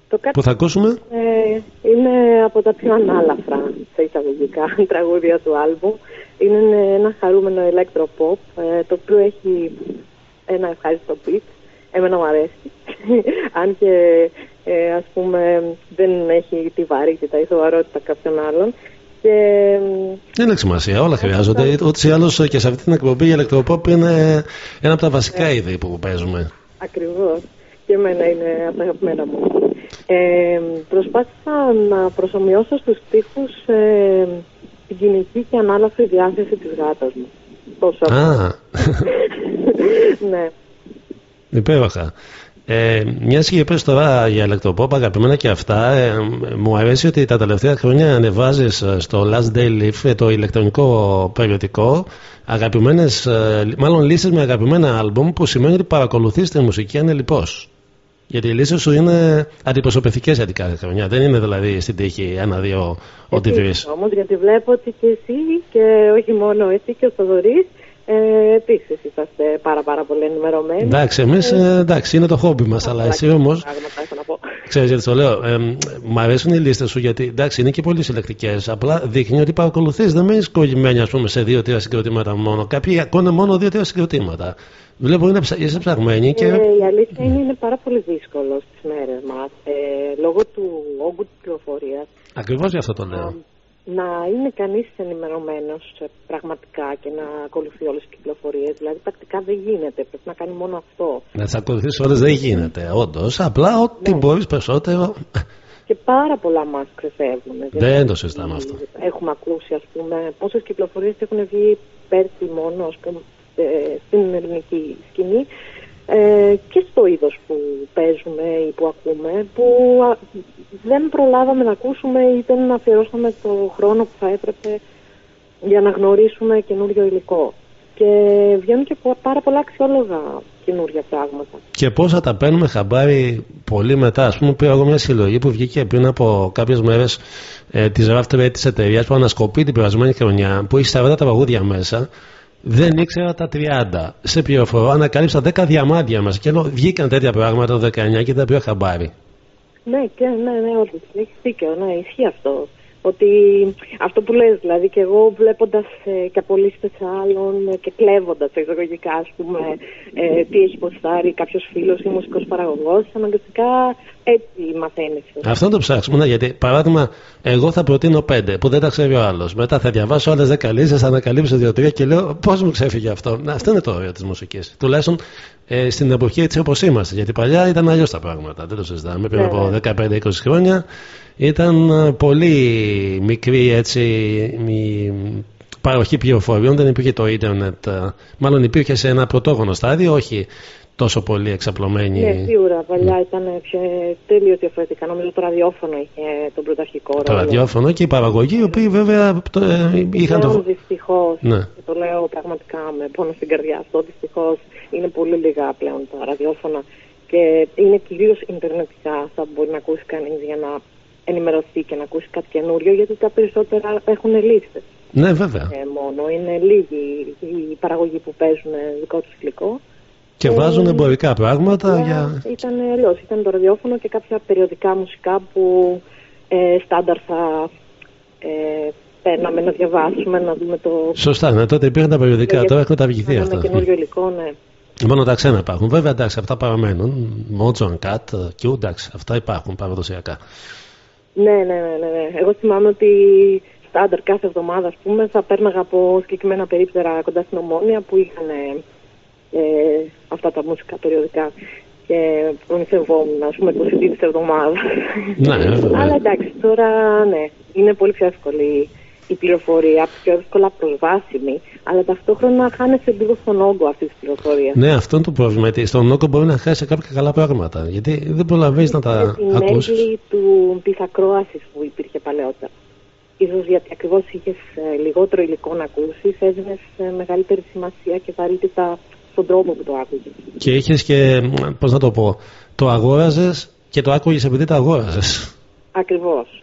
Το κάτι που θα ακούσουμε ε, είναι από τα πιο ανάλαφρα σε εισαγωγικά τραγούδια του άλμπου. Είναι ένα χαρούμενο electropop ε, το οποίο έχει ένα ευχάριστο beat. Εμένα μου αρέσει. Αν και ε, ας πούμε δεν έχει τη βαρύτητα ή σοβαρότητα κάποιων άλλων. Και Δεν έχει σημασία, όλα χρειάζονται. Ούτως ή άλλως και σε αυτή την εκπομπή η ηλεκτροπόπ είναι ένα από τα βασικά είδη που παίζουμε. Ακριβώς. Και εμένα είναι από τα αγαπημένα μου. Ε, προσπάθησα να προσωμιώσω στους στίχους ε, την κοινική και ανάλαφρη διάθεση της γάτας μου. Τόσο Α, ναι. υπέροχα. Ε, μια και είπες τώρα για ηλεκτροπόπ, αγαπημένα και αυτά, ε, μου αρέσει ότι τα τελευταία χρόνια ανεβάζεις στο Last Day Live ε, το ηλεκτρονικό περιοδικό αγαπημένες, ε, μάλλον λύσεις με αγαπημένα άλμπουμ που σημαίνει ότι παρακολουθείς τη μουσική ανελιπώς. Γιατί οι λύσεις σου είναι αντιπροσωπευτικές για την κάθε χρονιά. Δεν είναι δηλαδή στην τύχη ένα-δύο ό,τι βρεις. Όμως γιατί βλέπω ότι και εσύ και όχι μόνο εσύ και ο Θοδωρής ε, Επίσης είσαστε πάρα, πάρα πολύ ενημερωμένοι. Εντάξει, εμείς εντάξει, είναι το χόμπι μας, αλλά εσύ όμω. Ξέρεις γιατί το λέω. Ε, μ' αρέσουν οι λίστες σου γιατί εντάξει, είναι και πολύ συλλεκτικές. Απλά δείχνει ότι παρακολουθείς. Δεν μένεις κολλημένοι, ας πούμε, σε δύο-τρία συγκροτήματα μόνο. Κάποιοι ακούνε μόνο δύο-τρία συγκροτήματα. Βλέπω είναι, είσαι ψαγμένη και. Ε, η αλήθεια είναι, είναι πάρα πολύ δύσκολο στις μέρες μας. Ε, λόγω του όγκου της πληροφορίας. Ακριβώς γι' αυτό το λέω να είναι κανείς ενημερωμένος πραγματικά και να ακολουθεί όλες τις κυκλοφορίες. Δηλαδή, πρακτικά δεν γίνεται. Πρέπει να κάνει μόνο αυτό. Να τι ακολουθήσει όλες δεν γίνεται, όντως. Απλά ό,τι ναι. μπορείς περισσότερο. Και πάρα πολλά μας ξεφεύγουν. Δεν το συζητάμε αυτό. Έχουμε ακούσει, ας πούμε, πόσες κυκλοφορίες έχουν βγει πέρσι μόνο ας πούμε, ε, στην ελληνική σκηνή ε, και στο είδος που παίζουμε ή που ακούμε που δεν προλάβαμε να ακούσουμε ή δεν αφιερώσαμε το χρόνο που θα έπρεπε για να γνωρίσουμε καινούριο υλικό. Και βγαίνουν και πάρα πολλά αξιόλογα καινούργια πράγματα. Και πώς θα τα παίρνουμε χαμπάρι πολύ μετά; Α πούμε, πήρα εγώ μια συλλογή που βγήκε πριν από κάποιες μέρες ε, της Rafter της εταιρείας που ανασκοπεί την περασμένη χρονιά, που έχει 40 τραγούδια μέσα δεν ήξερα τα 30. Σε πληροφορώ, ανακάλυψα 10 διαμάντια μας και λέω βγήκαν τέτοια πράγματα το 19 και δεν πήρα χαμπάρι. Ναι, και, ναι, ναι, όχι. Έχεις δίκιο, ναι, ισχύει αυτό. Ότι αυτό που λες, δηλαδή και εγώ βλέποντας ε, και από λίστες άλλων ε, και κλέβοντας εξαγωγικά ας πούμε ε, τι έχει ποστάρει κάποιος φίλος ή μουσικός παραγωγός αναγκαστικά έτσι μαθαίνεις. Αυτό το ψάξουμε, ναι, γιατί παράδειγμα εγώ θα προτείνω πέντε που δεν τα ξέρει ο άλλος. Μετά θα διαβάσω άλλες δέκα λίστες, θα ανακαλύψω δύο-τρία και λέω πώς μου ξέφυγε αυτό. Να, αυτό είναι το όριο της μουσικής. Τουλάχιστον ε, στην εποχή έτσι όπως είμαστε. Γιατί παλιά ήταν αλλιώς τα πράγματα. Δεν το συζητάμε. Πριν από 15-20 ναι. χρόνια ήταν ε, πολύ μικρή έτσι η παροχή πληροφοριών, δεν υπήρχε το ίντερνετ. Ε, μάλλον υπήρχε σε ένα πρωτόγονο στάδιο, όχι τόσο πολύ εξαπλωμένη. Ναι, σίγουρα. Παλιά ναι. ήταν πιο τελείω διαφορετικά. Νομίζω το ραδιόφωνο είχε τον πρωταρχικό ρόλο. Το ραδιόφωνο και η παραγωγή, οι οποίοι βέβαια το, ε, είχαν το. Δυστυχώς. Ναι. το λέω πραγματικά με πόνο στην καρδιά αυτό. Δυστυχώς είναι πολύ λίγα πλέον τα ραδιόφωνα και είναι κυρίως ιντερνετικά αυτά που μπορεί να ακούσει κανείς για να ενημερωθεί και να ακούσει κάτι καινούριο, γιατί τα περισσότερα έχουν λίστες. Ναι, βέβαια. Ε, μόνο. Είναι λίγοι οι παραγωγοί που παίζουν δικό τους υλικό. Και βάζουν ε, εμπορικά πράγματα για. Ήταν αλλιώς. Ήταν το ραδιόφωνο και κάποια περιοδικά μουσικά που ε, στάνταρ θα ε, παίρναμε να διαβάσουμε, να δούμε το. Σωστά, ναι, τότε υπήρχαν τα περιοδικά, τώρα έχουν τα βγηθεί αυτά. Με καινούριο υλικό, ναι. Μόνο τα ξένα υπάρχουν. Βέβαια, εντάξει, αυτά παραμένουν. Μότζον, Κατ, Q, εντάξει, αυτά υπάρχουν παραδοσιακά. Ναι, ναι, ναι, ναι, ναι. Εγώ θυμάμαι ότι στάνταρ κάθε εβδομάδα, ας πούμε, θα πέρναγα από συγκεκριμένα περίπτερα κοντά στην Ομόνια που είχαν ε, αυτά τα μουσικά περιοδικά και προμηθευόμουν, ας πούμε, 20 της εβδομάδας. Ναι, βέβαια. Αλλά εντάξει, τώρα ναι, είναι πολύ πιο εύκολη η πληροφορία, πιο εύκολα προσβάσιμη, αλλά ταυτόχρονα χάνεσαι λίγο στον όγκο αυτής της πληροφορίας. Ναι, αυτό είναι το πρόβλημα. Γιατί στον όγκο μπορεί να χάσει κάποια καλά πράγματα. Γιατί δεν προλαβαίνεις να τα ακούσει. Είναι της ακρόασης που υπήρχε παλαιότερα. Ίσως γιατί ακριβώς είχες λιγότερο υλικό να ακούσεις, έδινες μεγαλύτερη σημασία και βαρύτητα στον τρόπο που το άκουγες. Και είχες και, πώς να το πω, το αγόραζες και το άκουγες επειδή το αγόραζες. Ακριβώς.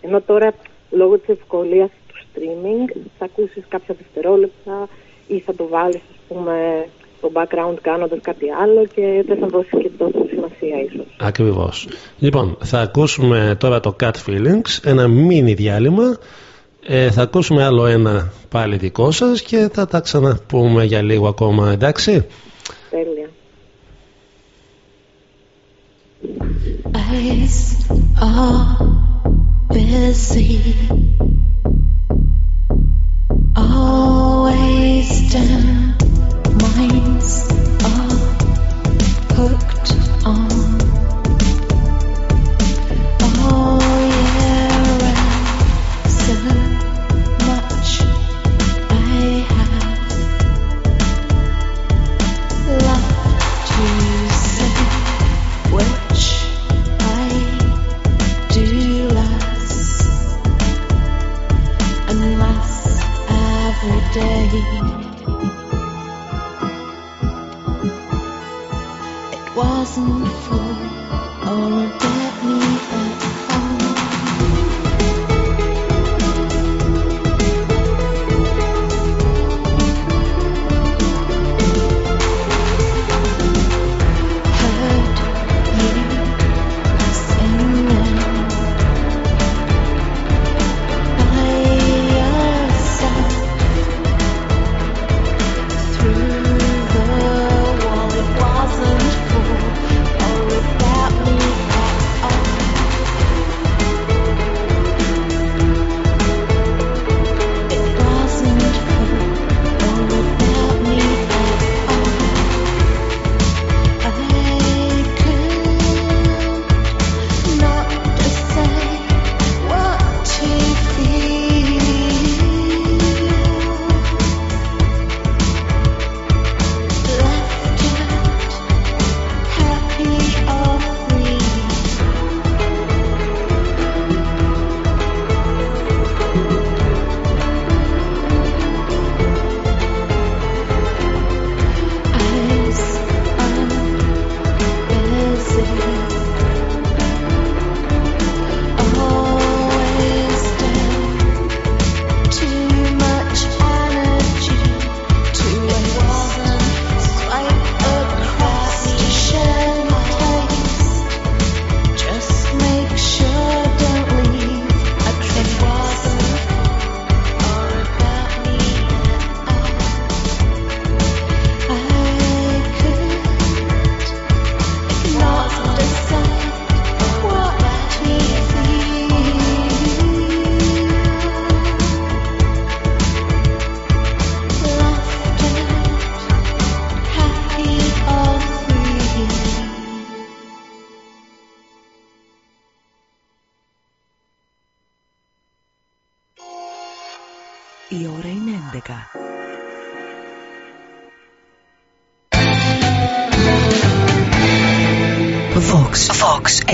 Ενώ τώρα λόγω της ευκολίας του streaming θα ακούσεις κάποια δευτερόλεπτα ή θα το βάλεις ας πούμε στο background κάνοντας κάτι άλλο και δεν θα δώσεις και τόσο σημασία ίσως. Ακριβώς. Λοιπόν, θα ακούσουμε τώρα το Cat Feelings, ένα μίνι διάλειμμα. Ε, θα ακούσουμε άλλο ένα πάλι δικό σας και θα τα ξαναπούμε για λίγο ακόμα, εντάξει; Τέλεια. Busy. Always down, minds are hooked day. It wasn't for all a day.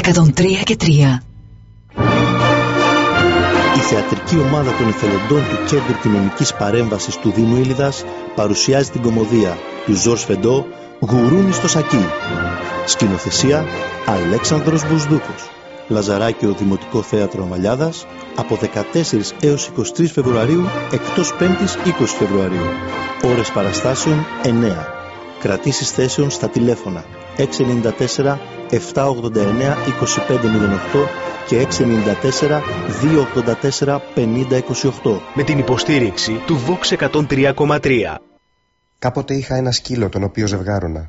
103 και 3. Η θεατρική ομάδα των εθελοντών του Κέντρου Κοινωνικής Παρέμβασης του Δήμου Ήλιδας παρουσιάζει την κομμωδία του Ζορς Φεντό «Γουρούνι στο σακί». Σκηνοθεσία Αλέξανδρος Μπουσδούκος. Λαζαράκιο Δημοτικό Θέατρο Αμαλιάδας από 14 έως 23 Φεβρουαρίου εκτός 5ης 20 Φεβρουαρίου. Ώρες παραστάσεων 9. Κρατήσεις θέσεων στα τηλέφωνα 694 789 2508 και 694 284 5028. Με την υποστήριξη του Vox 103,3. Κάποτε είχα ένα σκύλο τον οποίο ζευγάρωνα.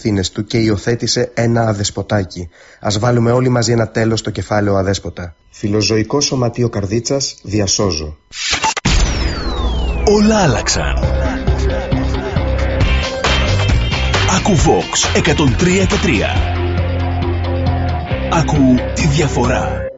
του και υιοθέτησε ένα αδεσποτάκι. Α βάλουμε όλοι μαζί ένα τέλος στο κεφάλαιο αδέσποτα. Φιλοζωικό σωματείο καρδίτσας, διασώζω. Όλα άλλαξαν. Ακού Vox 103 και 3. Ακού τη διαφορά.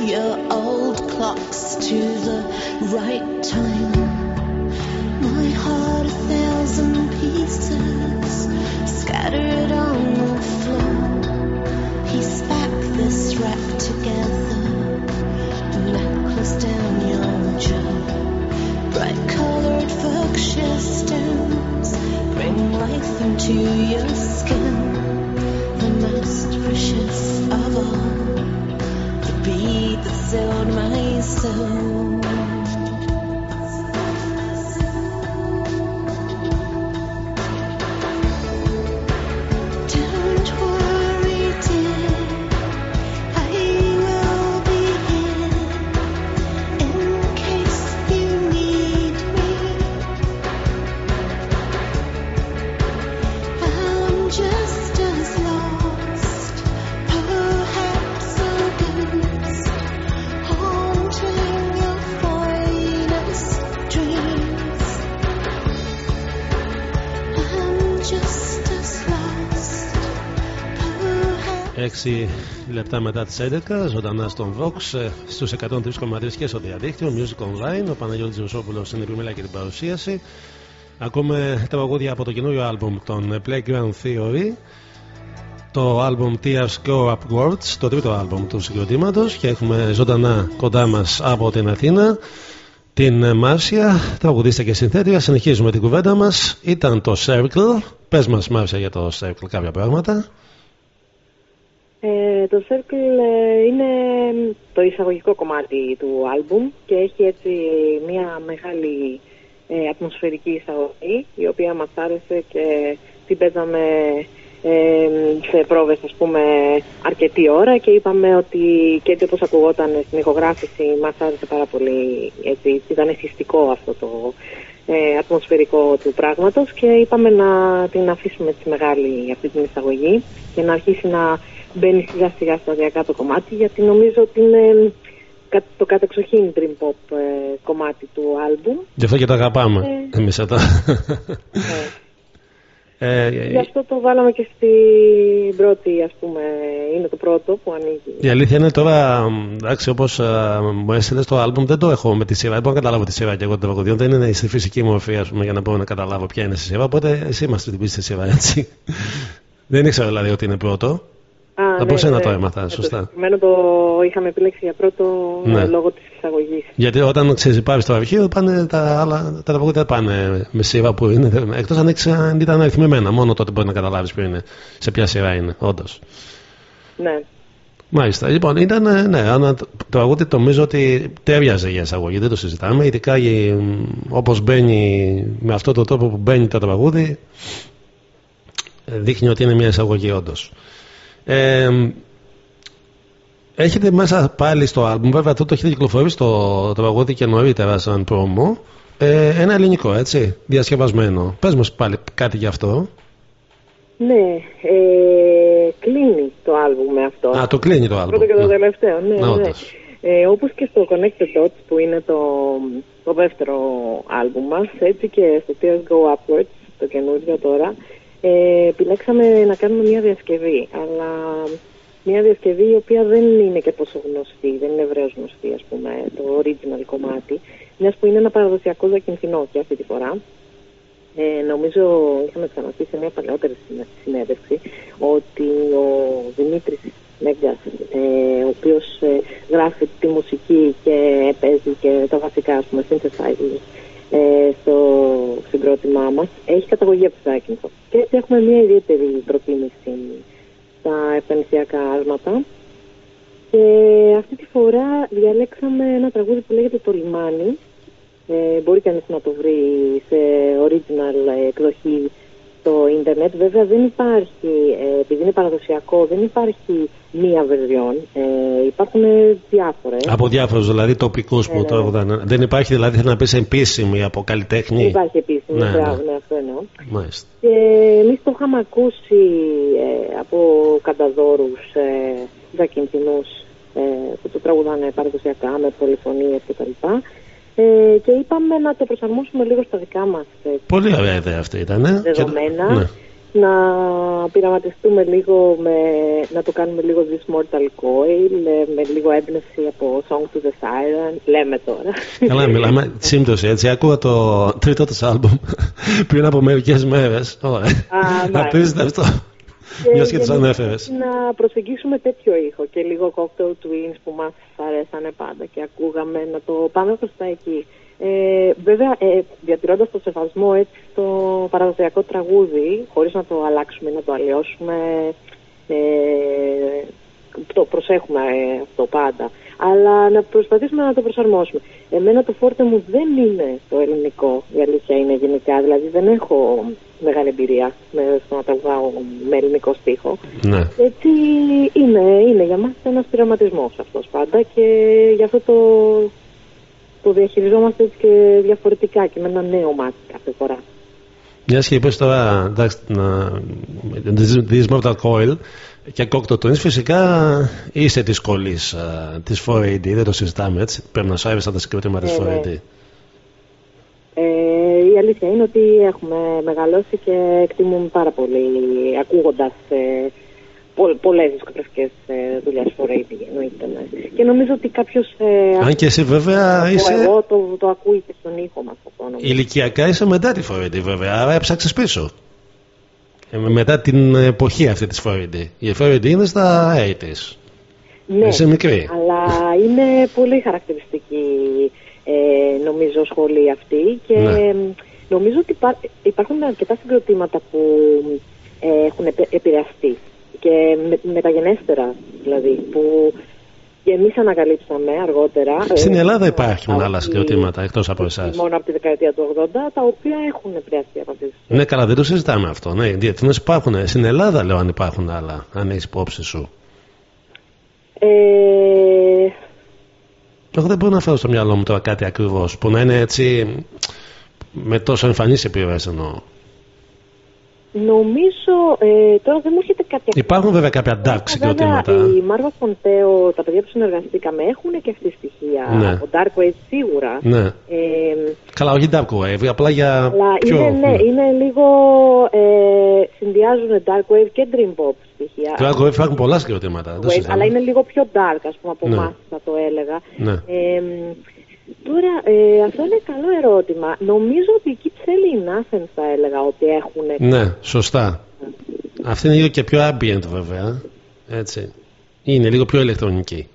Your old clocks to the right time. My heart a thousand pieces scattered on the floor. Piece back this wrap together. Necklace down your jaw. Bright colored fuchsia stems bring life into your skin. so λεπτά μετά τις 11 ζωντανά στον Vox ε, στους 103,3 και στο διαδίκτυο Music Online. Ο Παναγιώτης Ζωσόπουλος στην επιμέλεια και την παρουσίαση. Ακούμε τραγούδια από το καινούριο άλμπουμ των ε, Playground Theory. Το άλμπουμ Tears Go Upwards το τρίτο άλμπουμ του συγκροτήματος. Και έχουμε ζωντανά κοντά μας από την Αθήνα την ε, Μάρσια, τραγουδίστρια και συνθέτρια. Συνεχίζουμε την κουβέντα μας. Ήταν το Circle. Πες μας Μάρσια για το Circle κάποια πράγματα Ε, το Circle ε, είναι το εισαγωγικό κομμάτι του άλμπουμ και έχει έτσι μια μεγάλη ε, ατμοσφαιρική εισαγωγή η οποία μας άρεσε και την παίζαμε ε, σε πρόβες ας πούμε αρκετή ώρα και είπαμε ότι και έτσι όπως ακουγόταν στην ηχογράφηση μας άρεσε πάρα πολύ έτσι, ήταν αισθητικό αυτό το ε, ατμοσφαιρικό του πράγματος και είπαμε να την αφήσουμε στη μεγάλη αυτή την εισαγωγή και να αρχίσει να μπαίνει σιγά σιγά σταδιακά το κομμάτι γιατί νομίζω ότι είναι κα- το κατεξοχήν dream pop ε, κομμάτι του άλμπουμ. Γι' αυτό και το αγαπάμε Ε. εμείς εδώ. ε, Γι' αυτό το βάλαμε και στην πρώτη, ας πούμε, είναι το πρώτο που ανοίγει. η αλήθεια είναι τώρα, μ, εντάξει, όπως μου έστειλες το άλμπουμ, δεν το έχω με τη σειρά. Δεν μπορώ να καταλάβω τη σειρά και εγώ των τραγουδιών. Δεν είναι στη φυσική μορφή, ας πούμε, για να μπορώ να καταλάβω ποια είναι στη σειρά. Οπότε εσύ είμαστε την πίστη στη σειρά, έτσι. δεν ήξερα δηλαδή ότι είναι πρώτο. Α, Από σένα ναι. το έμαθα, Ε, σωστά. Το συγκεκριμένο το είχαμε επιλέξει για πρώτο Ναι. ε, λόγω της εισαγωγής. Γιατί όταν ξέρεις πάρεις το αρχείο, πάνε τα άλλα τα τραγούδια πάνε με σειρά που είναι. Εκτός αν, έχεις- αν ήταν αριθμημένα. Μόνο τότε μπορεί να καταλάβεις ποιο είναι. Σε ποια σειρά είναι, όντως. Ναι. Μάλιστα. Λοιπόν, ήταν ε, ναι, ένα τ- τραγούδι νομίζω ότι τέριαζε για εισαγωγή, δεν το συζητάμε. Ειδικά όπως μπαίνει με αυτόν τον τρόπο που μπαίνει το τραγούδι, ε, δείχνει ότι είναι μια εισαγωγή όντως. Ε, έχετε μέσα πάλι στο άλμπουμ, βέβαια αυτό το έχετε κυκλοφορήσει το τραγούδι και νωρίτερα σαν πρόμο. Ε, ένα ελληνικό, έτσι, διασκευασμένο. Πες μας πάλι κάτι γι' αυτό. Ναι, ε, κλείνει το άλμπουμ με αυτό. Α, το κλείνει το άλμπουμ. Πρώτο και το Ναι. τελευταίο, ναι, Να, ναι. όντως. Ε, όπως και στο Connected Dots που είναι το, το δεύτερο άλμπουμ μας, έτσι και στο Tears Go Upwards, το καινούργιο τώρα, ε, επιλέξαμε να κάνουμε μια διασκευή. Αλλά μια διασκευή η οποία δεν είναι και τόσο γνωστή, δεν είναι ευρέως γνωστή ας πούμε το original κομμάτι, μιας που είναι ένα παραδοσιακό δακινθινό και αυτή τη φορά. Ε, νομίζω είχαμε ξαναπεί σε μια παλαιότερη συνέ- συνέντευξη ότι ο Δημήτρης Μέγκας, ε, ο οποίος ε, γράφει τη μουσική και παίζει και τα βασικά ας πούμε synthesizers ε, στο συγκρότημά μας, έχει καταγωγή από το Ζάκυνθο. Και έτσι έχουμε μια ιδιαίτερη προτίμηση στα επενδυσιακά άσματα. Και αυτή τη φορά διαλέξαμε ένα τραγούδι που λέγεται «Το λιμάνι». Ε, μπορεί κανείς να το βρει σε original εκδοχή στο ίντερνετ. Βέβαια δεν υπάρχει, ε, επειδή είναι παραδοσιακό, δεν υπάρχει μία βερζιόν. Ε, υπάρχουν διάφορες. Από διάφορους δηλαδή τοπικούς Ναι, που ναι. τραγουδάνε. Δεν υπάρχει δηλαδή, θέλω να πεις επίσημη από καλλιτέχνη. Δεν υπάρχει επίσημη, Ναι, ναι. μπράβο, ναι, αυτό εννοώ. Μάλιστα. Και εμείς το είχαμε ακούσει ε, από κανταδόρου ε, δακινθινούς ε, που το τραγουδάνε παραδοσιακά με πολυφωνίες κτλ. Ε, και είπαμε να το προσαρμόσουμε λίγο στα δικά μας ε, Πολύ ωραία ιδέα αυτή ήταν. ε. δεδομένα. Και- ναι. Να πειραματιστούμε λίγο με, να το κάνουμε λίγο This Mortal Coil, ε, με λίγο έμπνευση από Song to the Siren, λέμε τώρα. Καλά, μιλάμε σύμπτωση έτσι. Ακούω το τρίτο του άλμπουμ πριν από μερικές μέρες. μάλιστα. Απίστευτο. Και Μιας και του γενικά ανέφερες. Να προσεγγίσουμε τέτοιο ήχο και λίγο Cocktail Twins που μας αρέσανε πάντα και ακούγαμε να το πάμε προς τα εκεί. Ε, βέβαια, ε, διατηρώντας το σεβασμό έτσι στο παραδοσιακό τραγούδι, χωρίς να το αλλάξουμε ή να το αλλοιώσουμε, ε, το προσέχουμε ε, αυτό πάντα. Αλλά να προσπαθήσουμε να το προσαρμόσουμε. Εμένα το φόρτε μου δεν είναι το ελληνικό, η αλήθεια είναι γενικά. Δηλαδή δεν έχω μεγάλη εμπειρία με, στο να τραγουδάω με ελληνικό στίχο. Ναι. Έτσι είναι, είναι για μας ένας πειραματισμός αυτός πάντα και γι' αυτό το, το διαχειριζόμαστε έτσι και διαφορετικά και με ένα νέο μάτι κάθε φορά. Μιας και είπες τώρα, εντάξει, να. This Mortal Coil και Cocktail Twins, φυσικά είσαι της κολλής της 4AD, δεν το συζητάμε έτσι. Πρέπει να σου άρεσαν τα συγκρότημα της Ε, ναι. 4AD. Ε, η αλήθεια είναι ότι έχουμε μεγαλώσει και εκτιμούμε πάρα πολύ ακούγοντας ε, πο, πολλές δισκογραφικές ε, δουλειές φορέιτη εννοείται. Ναι. Και νομίζω ότι κάποιος ε, Αν και εσύ βέβαια από είσαι. εγώ το, το ακούει και στον ήχο μας αυτό νομίζω. Ηλικιακά είσαι μετά τη 4AD βέβαια, άρα έψαξες πίσω. Ε, μετά την εποχή αυτή της 4AD. Η 4AD είναι στα 80s. Ναι, Είσαι μικρή. αλλά είναι πολύ χαρακτηριστική ε, νομίζω σχολή αυτή και Ναι. ε, νομίζω ότι υπά- υπάρχουν αρκετά συγκροτήματα που ε, έχουν επε- επηρεαστεί και με, μεταγενέστερα δηλαδή που και εμείς ανακαλύψαμε αργότερα ε, Στην Ελλάδα υπάρχουν όχι άλλα συγκροτήματα εκτός από εσάς. μόνο από τη δεκαετία του 80 τα οποία έχουν επηρεαστεί από τις Ναι, καλά, δεν το συζητάμε αυτό. Ναι, διεθνώ υπάρχουν. Στην Ελλάδα λέω αν υπάρχουν άλλα, αν έχεις υπόψη σου. ε, Εγώ δεν μπορώ να φέρω στο μυαλό μου τώρα κάτι ακριβώς που να είναι έτσι με τόσο εμφανείς επιρροές εννοώ. Νομίζω ε, τώρα δεν μου έρχεται κάτι Υπάρχουν βέβαια κάποια dark συγκροτήματα. Βέβαια, η Μάρβα Φοντέο, τα παιδιά που συνεργαστήκαμε έχουν και αυτή στοιχεία. Ναι. Από Dark Wave σίγουρα. Ναι. Ε, Καλά, όχι dark wave, απλά για αλλά πιο. είναι, ναι, είναι λίγο. Ε, συνδυάζουν Dark Wave και Dream Pop στοιχεία. Dark wave υπάρχουν πολλά συγκροτήματα. δεν το Wave, συζητάμε. αλλά είναι λίγο πιο dark, ας πούμε, από Ναι. εμάς θα το έλεγα. Ναι. Ε, τώρα, ε, αυτό είναι καλό ερώτημα. Νομίζω ότι η Keep Selling in Athens θα έλεγα ότι έχουν. Ναι, σωστά. Αυτή είναι λίγο και πιο ambient βέβαια. Έτσι. Είναι λίγο πιο ηλεκτρονική.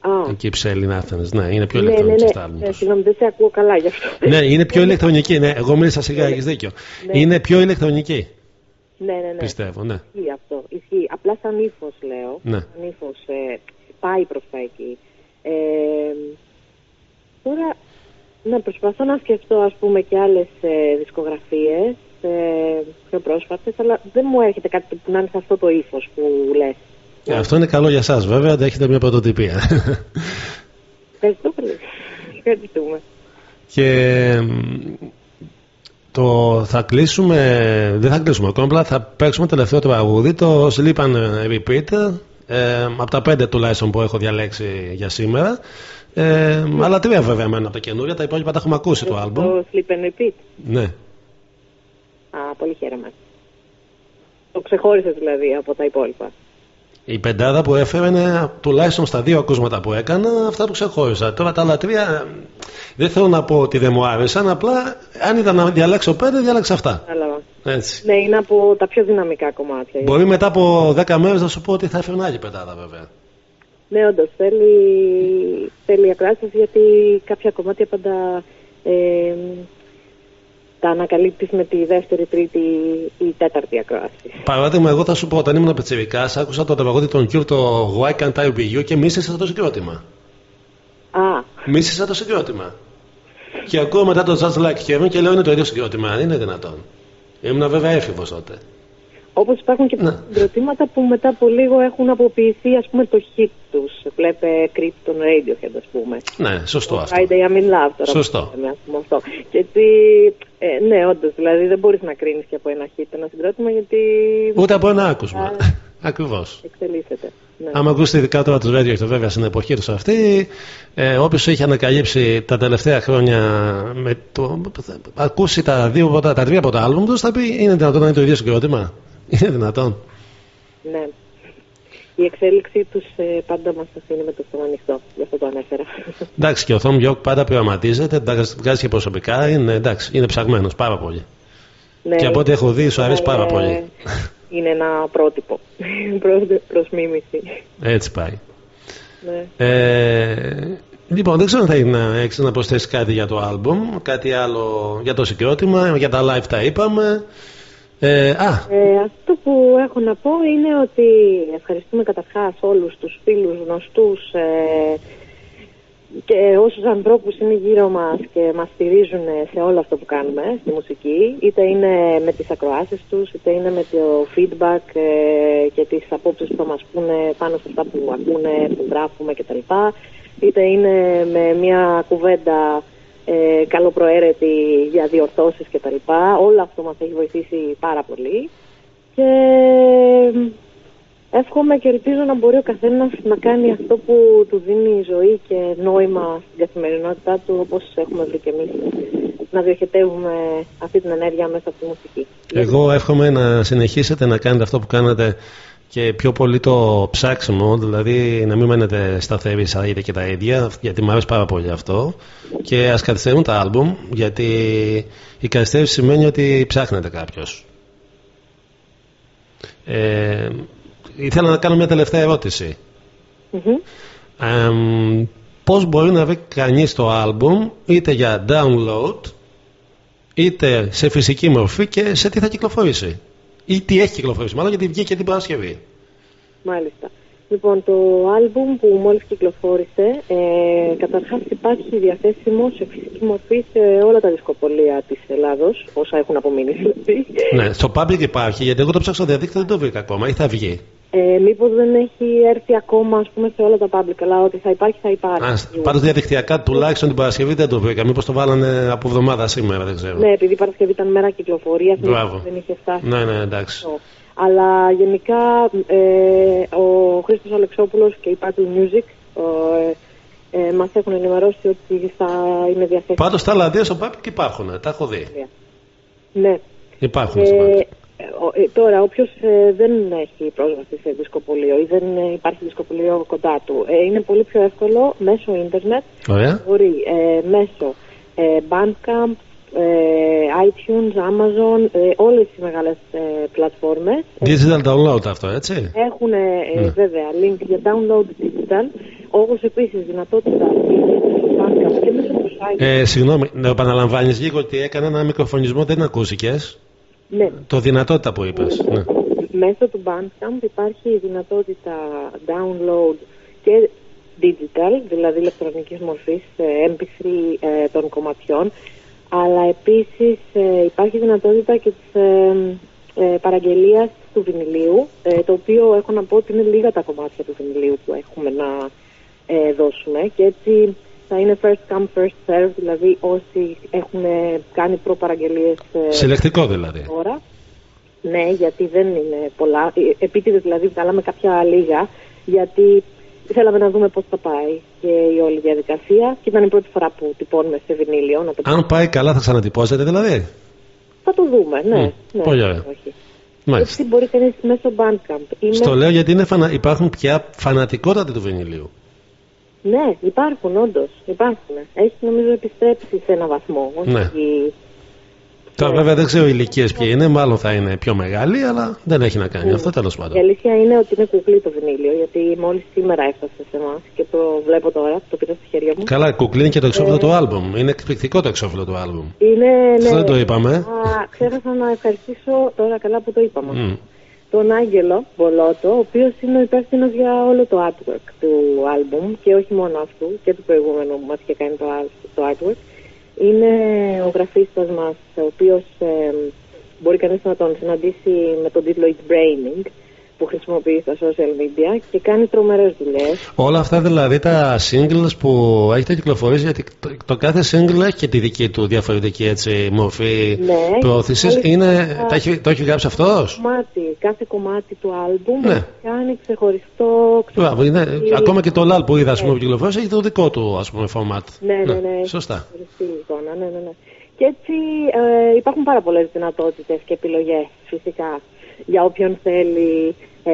Α, Η Keep Selling Athens. Ναι, είναι πιο ναι, ναι, ηλεκτρονική ναι. στα άλμπουμ Ε, τους. Συγγνώμη, δεν σε ακούω καλά γι' αυτό. Ναι, είναι πιο ηλεκτρονική. Ναι, εγώ μίλησα σιγά, έχεις δίκιο. Ναι. Είναι πιο ηλεκτρονική, Ναι, ναι, ναι. πιστεύω. Ναι. Ισχύει αυτό. Ισχύει. Απλά σαν ύφος λέω. Ναι. Σαν ύφος, ε, πάει προς τα εκεί. Ε, τώρα, να προσπαθώ να σκεφτώ ας πούμε και άλλες ε, δισκογραφίες ε, πιο πρόσφατες, αλλά δεν μου έρχεται κάτι που να είναι σε αυτό το ύφος που λες. Και αυτό είναι καλό για εσά, βέβαια, ότι έχετε μια πρωτοτυπία. Ευχαριστώ πολύ. Ευχαριστούμε. και μ, το θα κλείσουμε, δεν θα κλείσουμε ακόμα, απλά θα παίξουμε τελευταίο τραγούδι, το Sleep and Repeat, ε, από τα πέντε τουλάχιστον που έχω διαλέξει για σήμερα. Ε, αλλά τρία βέβαια μένουν από τα καινούρια, τα υπόλοιπα τα έχουμε ακούσει το άλμπομ. Το Sleep and Repeat. Ναι. Α, πολύ χαίρομαι. Το ξεχώρισες δηλαδή από τα υπόλοιπα. Η πεντάδα που έφερε είναι τουλάχιστον στα δύο ακούσματα που έκανα αυτά που ξεχώρισα. Τώρα τα άλλα τρία δεν θέλω να πω ότι δεν μου άρεσαν, απλά αν ήταν να διαλέξω πέντε, διάλεξα αυτά. Κατάλαβα. Έτσι. Ναι, είναι από τα πιο δυναμικά κομμάτια. Μπορεί μετά από 10 μέρες να σου πω ότι θα έφερνε άλλη πεντάδα βέβαια. Ναι, όντως θέλει, θέλει ακράσεις γιατί κάποια κομμάτια πάντα ε, τα ανακαλύπτεις με τη δεύτερη, τρίτη ή τέταρτη ακρόαση. Παράδειγμα, εγώ θα σου πω, όταν ήμουν πετσεβικά, άκουσα το τραγούδι των Cure το Why Can't I Be You και μίσησα το συγκρότημα. Α, Μίσησα το συγκρότημα. Και ακούω μετά το Just Like Heaven και λέω είναι το ίδιο συγκρότημα, δεν είναι δυνατόν. Ήμουν βέβαια έφηβος τότε. Όπως υπάρχουν και συγκροτήματα που μετά από λίγο έχουν αποποιηθεί ας πούμε το hit τους. Βλέπε Creep των Radiohead ας πούμε. Ναι, σωστό αυτό. Friday I'm in love τώρα. Σωστό. που λέμε, ας πούμε, αυτό. Και έτσι, ε, ναι όντως, δηλαδή δεν μπορείς να κρίνεις και από ένα hit ένα συγκρότημα γιατί Ούτε από ένα άκουσμα. Ακριβώς. εξελίσσεται. Ναι. Άμα ακούσετε ειδικά τώρα τους Radiohead, βέβαια στην εποχή τους αυτή, ε, όποιος έχει ανακαλύψει τα τελευταία χρόνια, με το, ακούσει τα, δύο, από τα, τα τρία από τα άλμπουμ τους, θα πει είναι δυνατόν να είναι το ίδιο συγκρότημα; Είναι δυνατόν. Ναι. Η εξέλιξή τους ε, πάντα μας αφήνει με το στόμα ανοιχτό. Γι' αυτό το ανέφερα. Εντάξει, και ο Θόμ Γιώκ πάντα πειραματίζεται, εντάξει, βγάζει και προσωπικά, είναι, εντάξει, είναι ψαγμένος πάρα πολύ. Ναι, και από ό,τι έχω δει, σου αρέσει πάρα ε, πολύ. Είναι ένα πρότυπο προς, προς μίμηση. Έτσι πάει. Ναι. Ε, λοιπόν, δεν ξέρω αν θα να έχεις να προσθέσεις κάτι για το άλμπουμ, κάτι άλλο για το συγκρότημα, για τα live τα είπαμε. Ε, α, Ε, αυτό που έχω να πω είναι ότι ευχαριστούμε καταρχάς όλους τους φίλους γνωστούς ε, και όσους ανθρώπους είναι γύρω μας και μας στηρίζουν σε όλο αυτό που κάνουμε στη μουσική είτε είναι με τις ακροάσεις τους είτε είναι με το feedback ε, και τις απόψεις που θα μας πούνε πάνω σε αυτά που ακούνε, που γράφουμε κτλ. Είτε είναι με μια κουβέντα ε, καλοπροαίρετη για διορθώσεις κτλ όλο αυτό μας έχει βοηθήσει πάρα πολύ και εύχομαι και ελπίζω να μπορεί ο καθένας να κάνει αυτό που του δίνει ζωή και νόημα στην καθημερινότητά του όπως έχουμε βρει και εμείς να διοχετεύουμε αυτή την ενέργεια μέσα από τη μουσική. εγώ εύχομαι να συνεχίσετε να κάνετε αυτό που κάνετε και πιο πολύ το ψάξιμο, δηλαδή να μην μένετε σταθεροί στα ίδια και τα ίδια, γιατί μου αρέσει πάρα πολύ αυτό. Και ας καθυστερούν τα άλμπουμ, γιατί η καθυστέρηση σημαίνει ότι ψάχνετε κάποιος. Ε, ήθελα να κάνω μια τελευταία ερώτηση. Μμμ. Ε, πώς μπορεί να βρει κανείς το άλμπουμ είτε για download είτε σε φυσική μορφή και σε τι θα κυκλοφορήσει; Ή τι έχει κυκλοφορήσει μάλλον γιατί βγήκε την Παρασκευή Μάλιστα. Λοιπόν, το άλμπουμ που μόλις κυκλοφόρησε, ε, καταρχάς υπάρχει διαθέσιμο σε φυσική μορφή σε όλα τα δισκοπολία της Ελλάδος, όσα έχουν απομείνει δηλαδή. ναι, στο public υπάρχει γιατί εγώ το ψάξω στο διαδίκτυο δεν το βρήκα ακόμα ή θα βγει; Ε, μήπως δεν έχει έρθει ακόμα, ας πούμε, σε όλα τα public, αλλά ότι θα υπάρχει, θα υπάρχει. Α, πάντως διαδικτυακά τουλάχιστον την Παρασκευή δεν το βρήκα μήπως το βάλανε από εβδομάδα σήμερα δεν ξέρω Ναι, επειδή η Παρασκευή ήταν μέρα κυκλοφορίας, Μπράβο. δεν είχε φτάσει. ναι, ναι, εντάξει αυτό. Αλλά γενικά ε, ο Χρήστος Αλεξόπουλος και η Paddle Music ο, ε, ε, μας έχουν ενημερώσει ότι θα είναι διαθέσιμο. Πάντως τα άλλα δύο στο public υπάρχουν, τα έχω δει Ναι. υπάρχουν στο public. Ε, ο- ε, τώρα, όποιος δεν έχει πρόσβαση σε δισκοπολείο ή δεν ε, υπάρχει δισκοπολείο κοντά του, ε, είναι πολύ πιο εύκολο μέσω ίντερνετ. Ωραία. Μπορεί ε, μέσω ε, Bandcamp, ε, iTunes, Amazon, ε, όλες οι μεγάλες ε, πλατφόρμες Digital download αυτό έτσι; Έχουν ε, Ναι. βέβαια link για download digital, όπως επίσης δυνατότητα στο Bandcamp και μέσω του site. ε, Συγγνώμη, να επαναλαμβάνεις λίγο ότι έκανα ένα μικροφωνισμό δεν ακούστηκες Ναι. Το δυνατότητα που είπες ναι. Μέσω του Bandcamp υπάρχει η δυνατότητα download και digital, δηλαδή ηλεκτρονικής μορφής, ε, MP3 ε, των κομματιών, αλλά επίσης ε, υπάρχει δυνατότητα και της ε, ε, παραγγελίας του βινιλίου, ε, το οποίο έχω να πω ότι είναι λίγα τα κομμάτια του βινιλίου που έχουμε να ε, δώσουμε και έτσι θα είναι first come first serve, δηλαδή όσοι έχουν κάνει προπαραγγελίες ε, Συλλεκτικό δηλαδή τώρα. Ναι, γιατί δεν είναι πολλά. Ε, Επίτηδες δηλαδή βγάλαμε κάποια λίγα, γιατί θέλαμε να δούμε πώς θα πάει και η όλη διαδικασία. Και ήταν η πρώτη φορά που τυπώνουμε σε βινίλιο. Να το... Αν πάει καλά θα ξανατυπώσετε δηλαδή Θα το δούμε, ναι. Μμ, ναι πολύ ωραία. όχι. Μάλιστα. Έτσι μπορεί κανείς μέσω Bandcamp. Είναι... Στο λέω γιατί είναι φανα... υπάρχουν πια φανατικότατοι του βινιλίου. Ναι, υπάρχουν όντως. Υπάρχουν. Έχει νομίζω επιστρέψει σε ένα βαθμό. Όχι Ναι. Τώρα βέβαια δεν ξέρω ηλικίες ποιοι είναι, μάλλον θα είναι πιο μεγάλοι, αλλά δεν έχει να κάνει αυτό τέλος Η πάντων. αλήθεια είναι ότι είναι κουκλί το βινίλιο, γιατί μόλις σήμερα έφτασε σε εμάς και το βλέπω τώρα, το πήρα στα χέρια μου. Καλά, κουκλίνει και το εξώφυλλο Ε, του άλμπουμ. Είναι εκπληκτικό το εξώφυλλο του άλμπουμ. Είναι, ναι. Αυτό δεν το είπαμε. Α, ξέχασα να ευχαριστήσω τώρα καλά που το είπαμε. Μμ. Τον Άγγελο Μπολότο, ο οποίος είναι ο υπεύθυνος για όλο το artwork του άλμπουμ και όχι μόνο αυτού και του προηγούμενου που μας είχε κάνει το, al- το artwork. Είναι ο γραφίστας μας, ο οποίος ε, μπορεί κανείς να τον συναντήσει με τον τίτλο It's Braining που χρησιμοποιείς στα social media και κάνεις τρομερές δουλειές. Όλα αυτά δηλαδή τα singles που έχετε κυκλοφορήσει, γιατί το, το κάθε single έχει και τη δική του διαφορετική έτσι, μορφή Ναι, προώθησης. μάλιστα. Είναι, τα έχει, το έχει γράψει αυτός; Κομμάτι, κάθε κομμάτι του άλμπουμ Ναι. κάνει ξεχωριστό Μπράβο, είναι, ξεχωριστή- ακόμα και το LAL που είδα ας πούμε, που κυκλοφόρησε έχει το δικό του ας πούμε, format. Ναι, ναι, ναι. Σωστά. Ξεχωριστή εικόνα, ναι, ναι, ναι. Και έτσι ε, υπάρχουν πάρα πολλές δυνατότητες και επιλογές φυσικά για όποιον θέλει ε,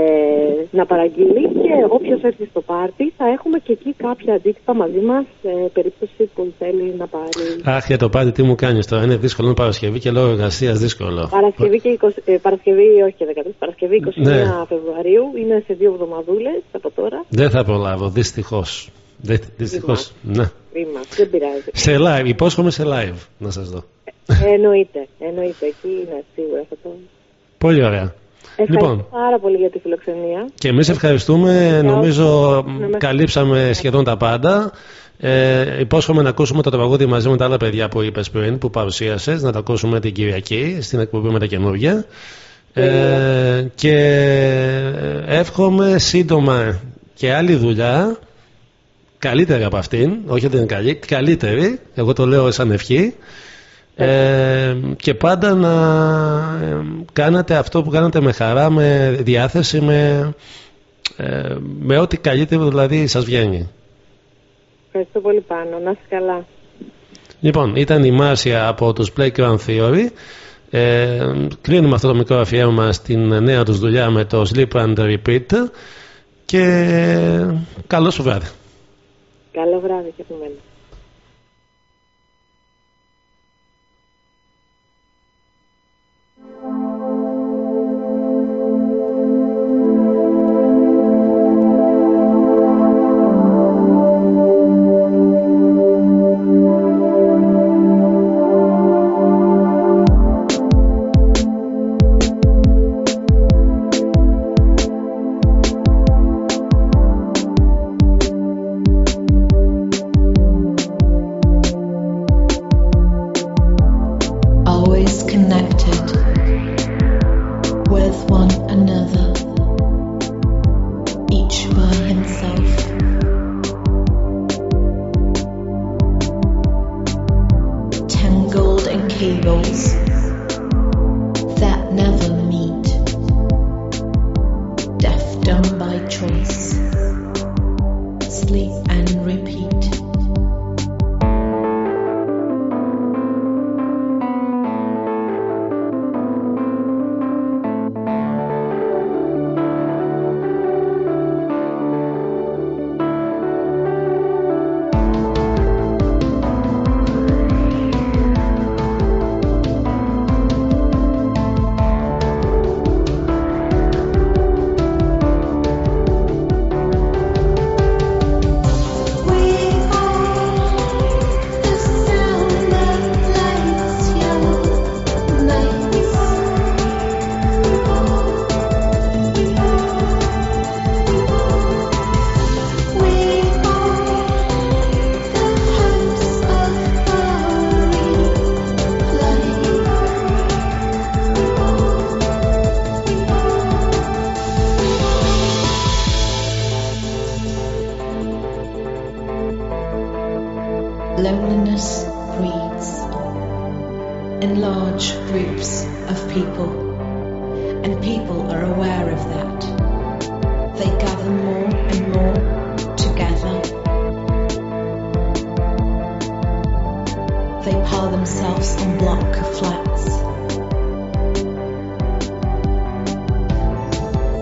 να παραγγείλει και όποιος έρθει στο πάρτι θα έχουμε και εκεί κάποια αντίτυπα μαζί μας σε περίπτωση που θέλει να πάρει Αχ, για το πάτη τι μου κάνεις τώρα; Είναι δύσκολο, είναι Παρασκευή και λόγω εργασίας δύσκολο. Παρασκευή, και 20, ε, Παρασκευή, όχι και 13, Παρασκευή 21 Ναι. Φεβρουαρίου, είναι σε δύο εβδομαδούλες από τώρα. Δεν θα προλάβω, δυστυχώς. Δυστυχώς. Ναι. Βήμα, δεν πειράζει. Σε live, υπόσχομαι σε live να σας δω. Ε, εννοείται, εννοείται, εκεί είναι σίγουρα θα το... Πολύ ωραία. Ευχαριστώ Λοιπόν, πάρα πολύ για τη φιλοξενία. και εμείς ευχαριστούμε. Νομίζω Ναι, με- καλύψαμε σχεδόν τα πάντα. Ε, υπόσχομαι να ακούσουμε το τραγούδι μαζί με τα άλλα παιδιά που είπες πριν, που παρουσίασες, να το ακούσουμε την Κυριακή στην εκπομπή με τα καινούργια. Ε, και εύχομαι σύντομα και άλλη δουλειά καλύτερη από αυτήν, όχι ότι είναι καλή, καλύτερη, εγώ το λέω σαν ευχή ε, και πάντα να ε, κάνετε αυτό που κάνετε με χαρά, με διάθεση, με, ε, με ό,τι καλύτερο δηλαδή σας βγαίνει. Ευχαριστώ πολύ πάνω. Να είσαι καλά. Λοιπόν, ήταν η Μάρσια από τους Playground Theory. Ε, κλείνουμε αυτό το μικρό αφιέρωμα στην νέα τους δουλειά με το Sleep and Repeat και καλό σου βράδυ. Καλό βράδυ και από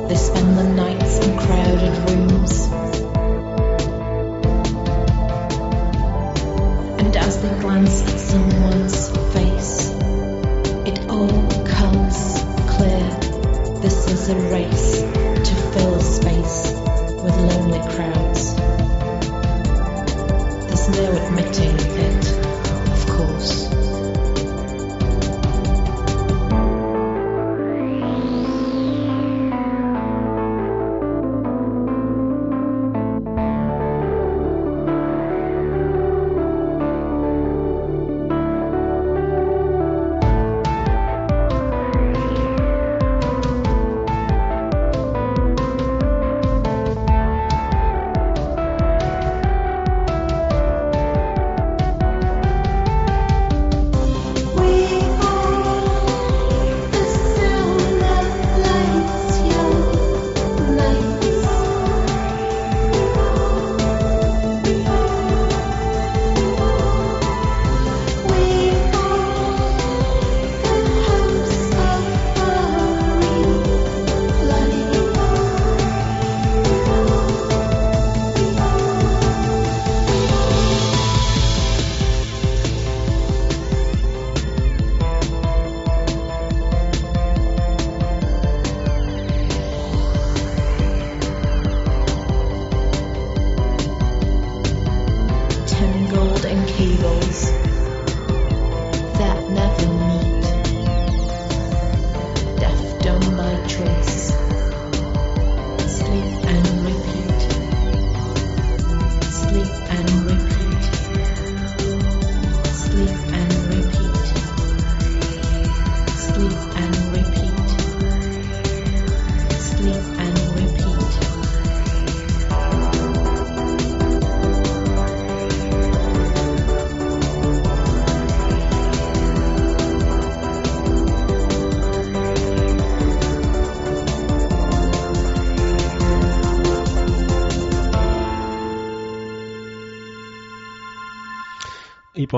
They spend the nights in crowded rooms. And as they glance at someone's face, it all comes clear. This is a race.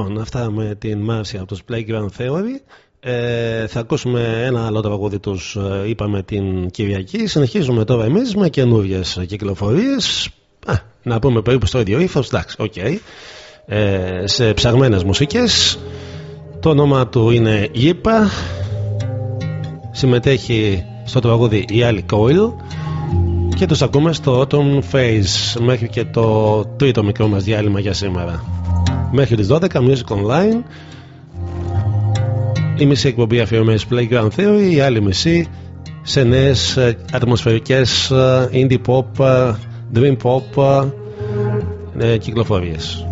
Λοιπόν, αυτά με την Μάρση από τους Playground Theory. Ε, θα ακούσουμε ένα άλλο τραγούδι τους, ε, είπαμε την Κυριακή. Συνεχίζουμε τώρα εμείς με καινούριες κυκλοφορίες. Α, να πούμε περίπου στο ίδιο ύφος, εντάξει, οκ.. Ε, σε ψαγμένες μουσικές. Το όνομα του είναι Γίπα. Συμμετέχει στο τραγούδι η Ally Coil. Και τους ακούμε στο Autumn Phase μέχρι και το τρίτο μικρό μας διάλειμμα για σήμερα. Μέχρι τις 12 Music Online η μισή εκπομπή αφιερωμένης Playground Theory η άλλη μισή σε νέες ε, ατμοσφαιρικές ε, indie pop, ε, dream pop ε, κυκλοφορίες.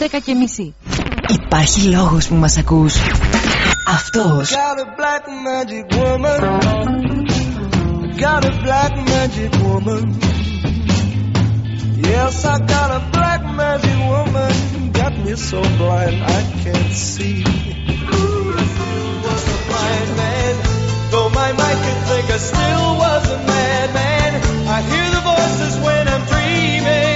11 και μισή. Υπάρχει λόγος που μας ακούς. Αυτός. Got a black magic woman. Got a black magic woman. Yes, I got a black magic woman. Got me so blind I can't see. Was a blind man. Though my mind could think I still was a madman. I hear the voices when I'm dreaming.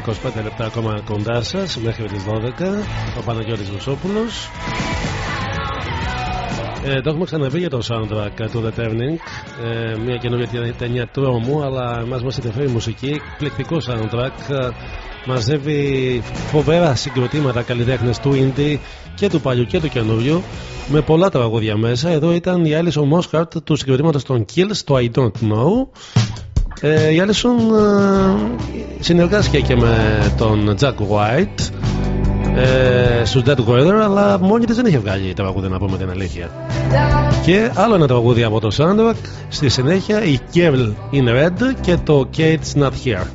Και 25 λεπτά ακόμα κοντά σας μέχρι τις 12. Ο Παναγιώτης Βουσόπουλος. Ε, το έχουμε ξαναπεί για το soundtrack του The Turning. Ε, μια καινούργια ταινία τρόμου, αλλά εμάς μας ενδιαφέρει η μουσική. Εκπληκτικό soundtrack. Ε, μαζεύει φοβερά συγκροτήματα καλλιτέχνες του indie και του παλιού και του καινούριου. Με πολλά τραγούδια μέσα. Εδώ ήταν η Alison Mosshart του συγκροτήματος των Kills, το I Don't Know. Ε, η Alison ε, συνεργάστηκε και με τον Jack White ε, στους Dead Weather αλλά μόνη της δεν είχε βγάλει τραγούδι να πούμε την αλήθεια. Και άλλο ένα τραγούδι από το soundtrack στη συνέχεια η Girl in Red και το Kate's Not Here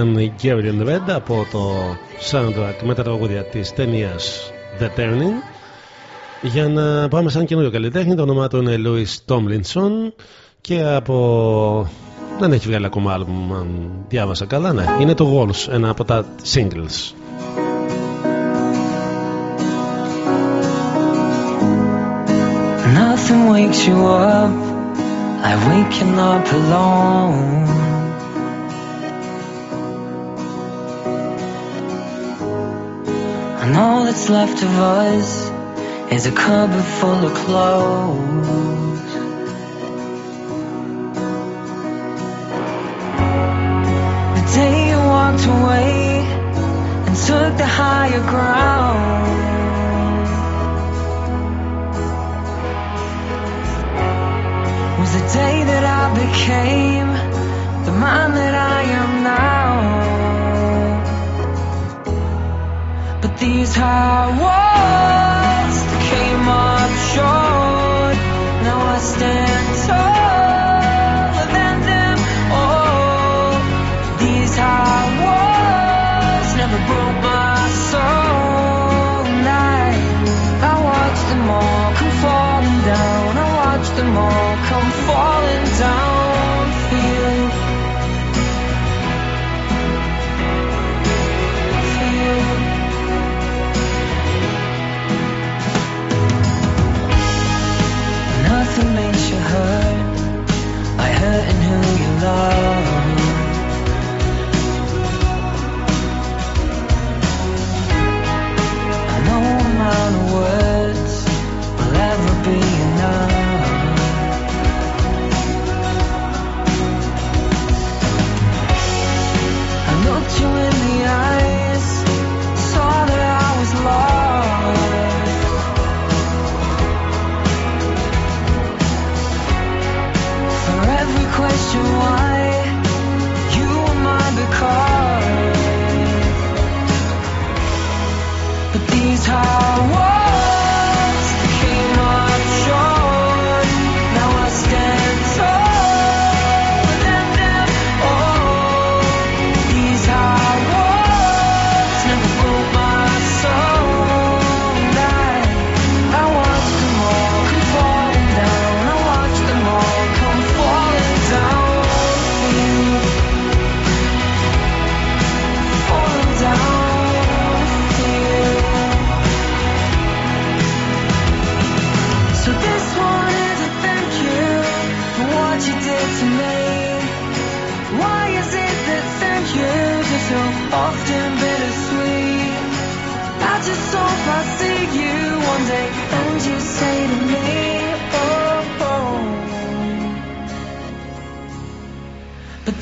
ήταν η Gabriel Red από το soundtrack με τα τραγούδια της ταινίας The Turning. Για να πάμε σαν καινούριο καλλιτέχνη το όνομά του είναι Louis Tomlinson και από δεν έχει βγάλει ακόμα άλμπουμ αν διάβασα καλά ναι. Είναι το Walls ένα από τα singles. Nothing wakes you up. Like waking up alone. And all that's left of us is a cupboard full of clothes. The day you walked away and took the higher ground. was the day that I became the man that I am these highways.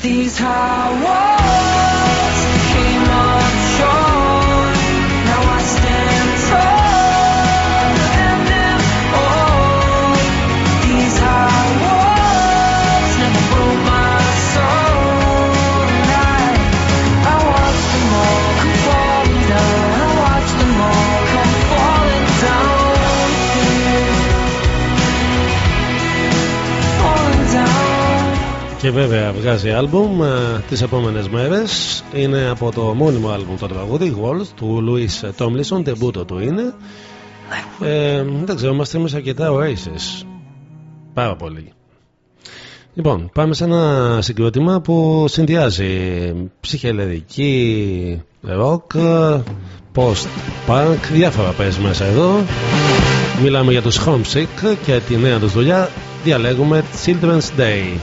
sees how down. Και βέβαια βγάζει άλμπουμ ε, τις επόμενες μέρες. Είναι από το μόνιμο άλμπουμ το τραγούδι Walls του Louis Tomlinson Τεμπούτο του είναι. Ε, Δεν ξέρω μας θυμίζει αρκετά Oasis. Πάρα πολύ. Λοιπόν πάμε σε ένα συγκρότημα που συνδυάζει ψυχελεδική rock post punk διάφορα παίζεις μέσα εδώ. Μιλάμε για τους Homesick και τη νέα τους δουλειά. Διαλέγουμε Children's Day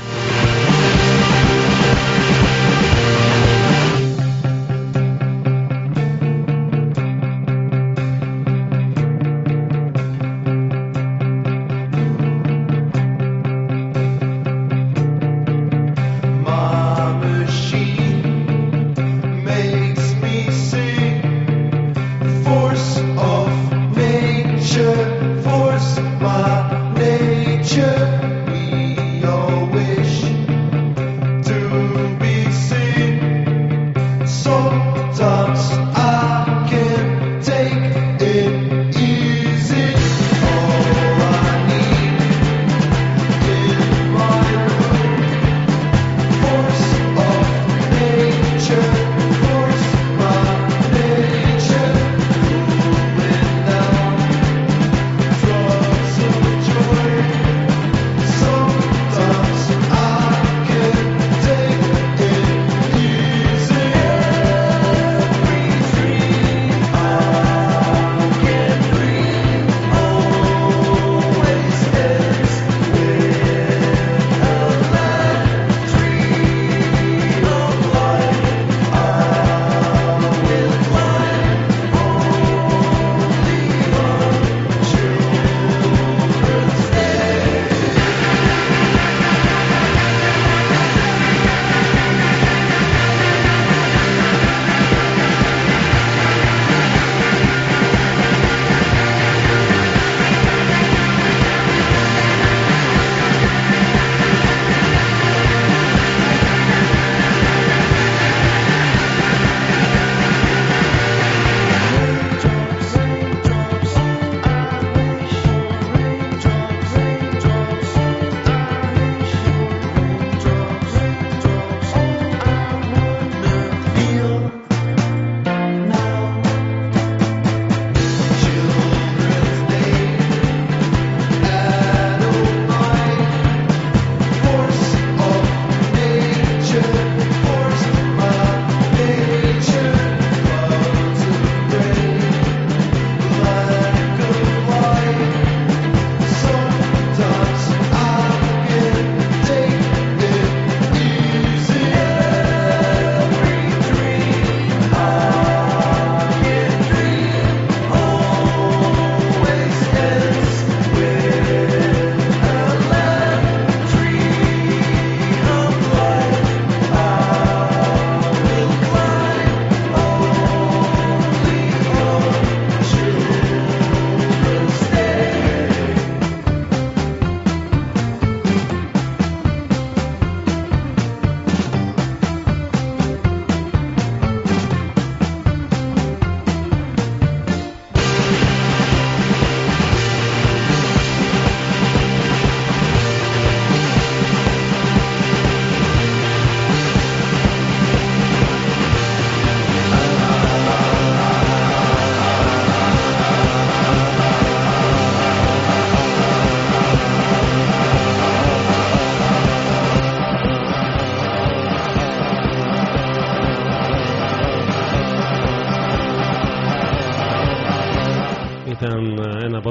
dogs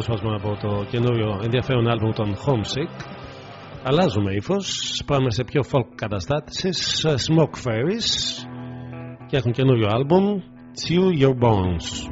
απόσπασμα από το καινούριο ενδιαφέρον άλμπουμ των Homesick. Αλλάζουμε ύφος, πάμε σε πιο folk καταστάσει. Smoke Fairies και έχουν καινούριο άλμπουμ Chew Your Bones.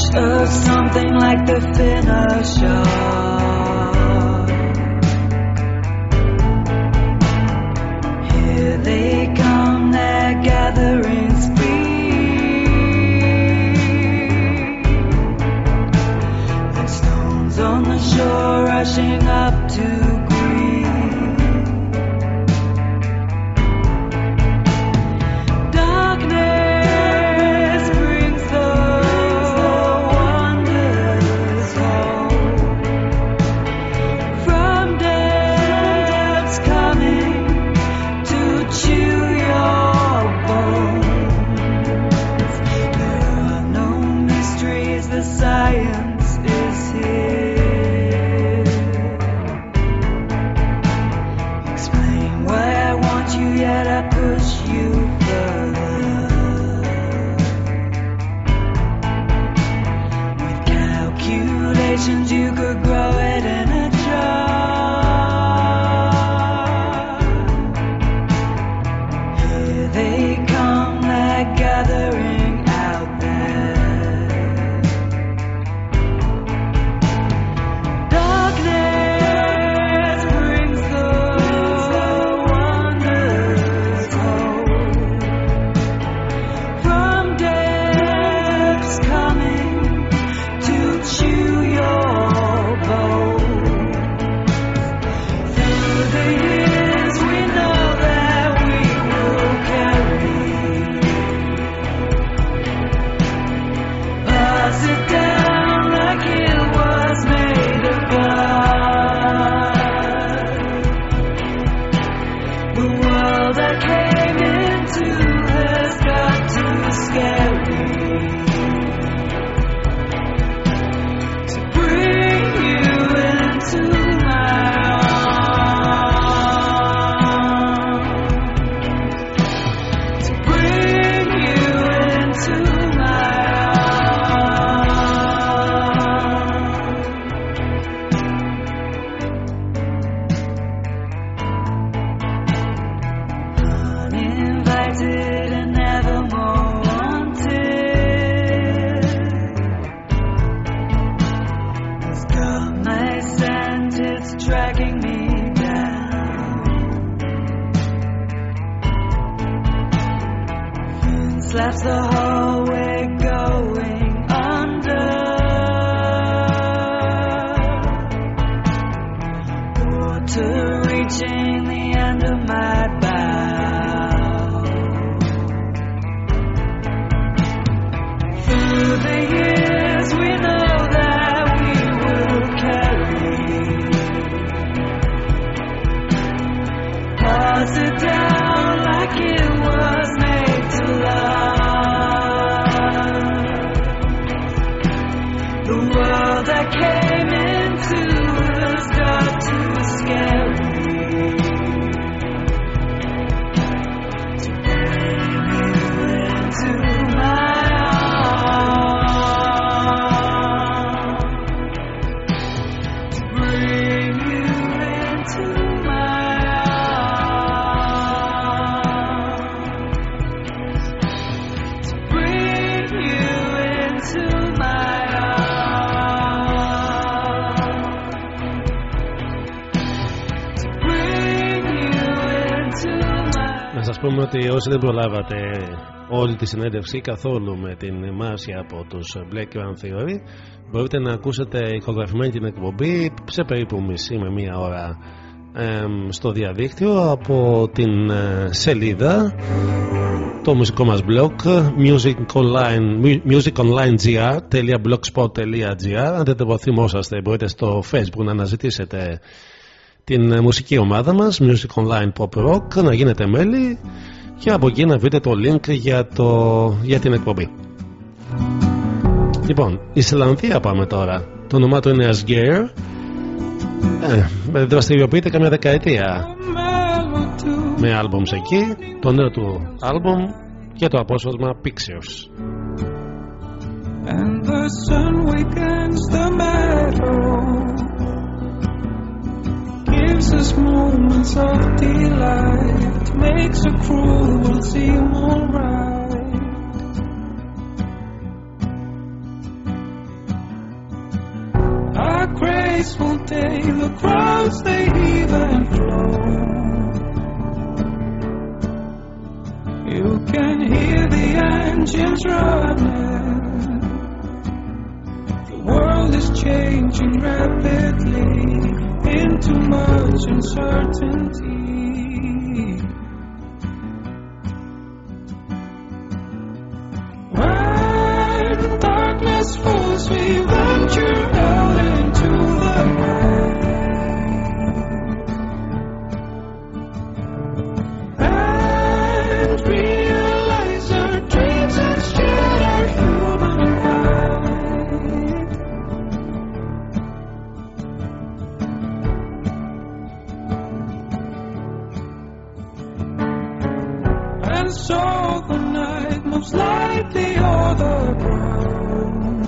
rush of something like the finish finisher. Here they come, they're gathering speed. Like stones on the shore rushing up to πούμε ότι όσοι δεν προλάβατε όλη τη συνέντευξη καθόλου με την Μάρσια από τους Black Run Theory μπορείτε να ακούσετε ηχογραφημένη την εκπομπή σε περίπου μισή με μία ώρα στο διαδίκτυο από την ε, σελίδα το μουσικό μας blog musiconlinegr.blogspot.gr αν δεν το θυμόσαστε μπορείτε στο facebook να αναζητήσετε την ε, μουσική ομάδα μας Music Online Pop Rock να γίνετε μέλη και από εκεί να βρείτε το link για, το, για την εκπομπή. Λοιπόν, Ισλανδία πάμε τώρα. Το όνομά του είναι Asgeir ε, δραστηριοποιείται καμιά δεκαετία με άλμπομς εκεί. Το νέο του άλμπομ και το απόσπασμα Pictures And the sun wakens the meadow, gives us moments of delight, makes a cruel world seem alright. Graceful day, the crowds they heave and flow. You can hear the engines running. The world is changing rapidly into much uncertainty. When darkness falls, we venture And so the night moves lightly o'er the ground.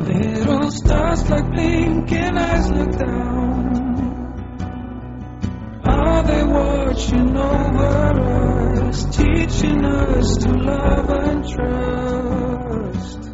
Little stars like blinking eyes look down. Are they watching over us, teaching us to love and trust?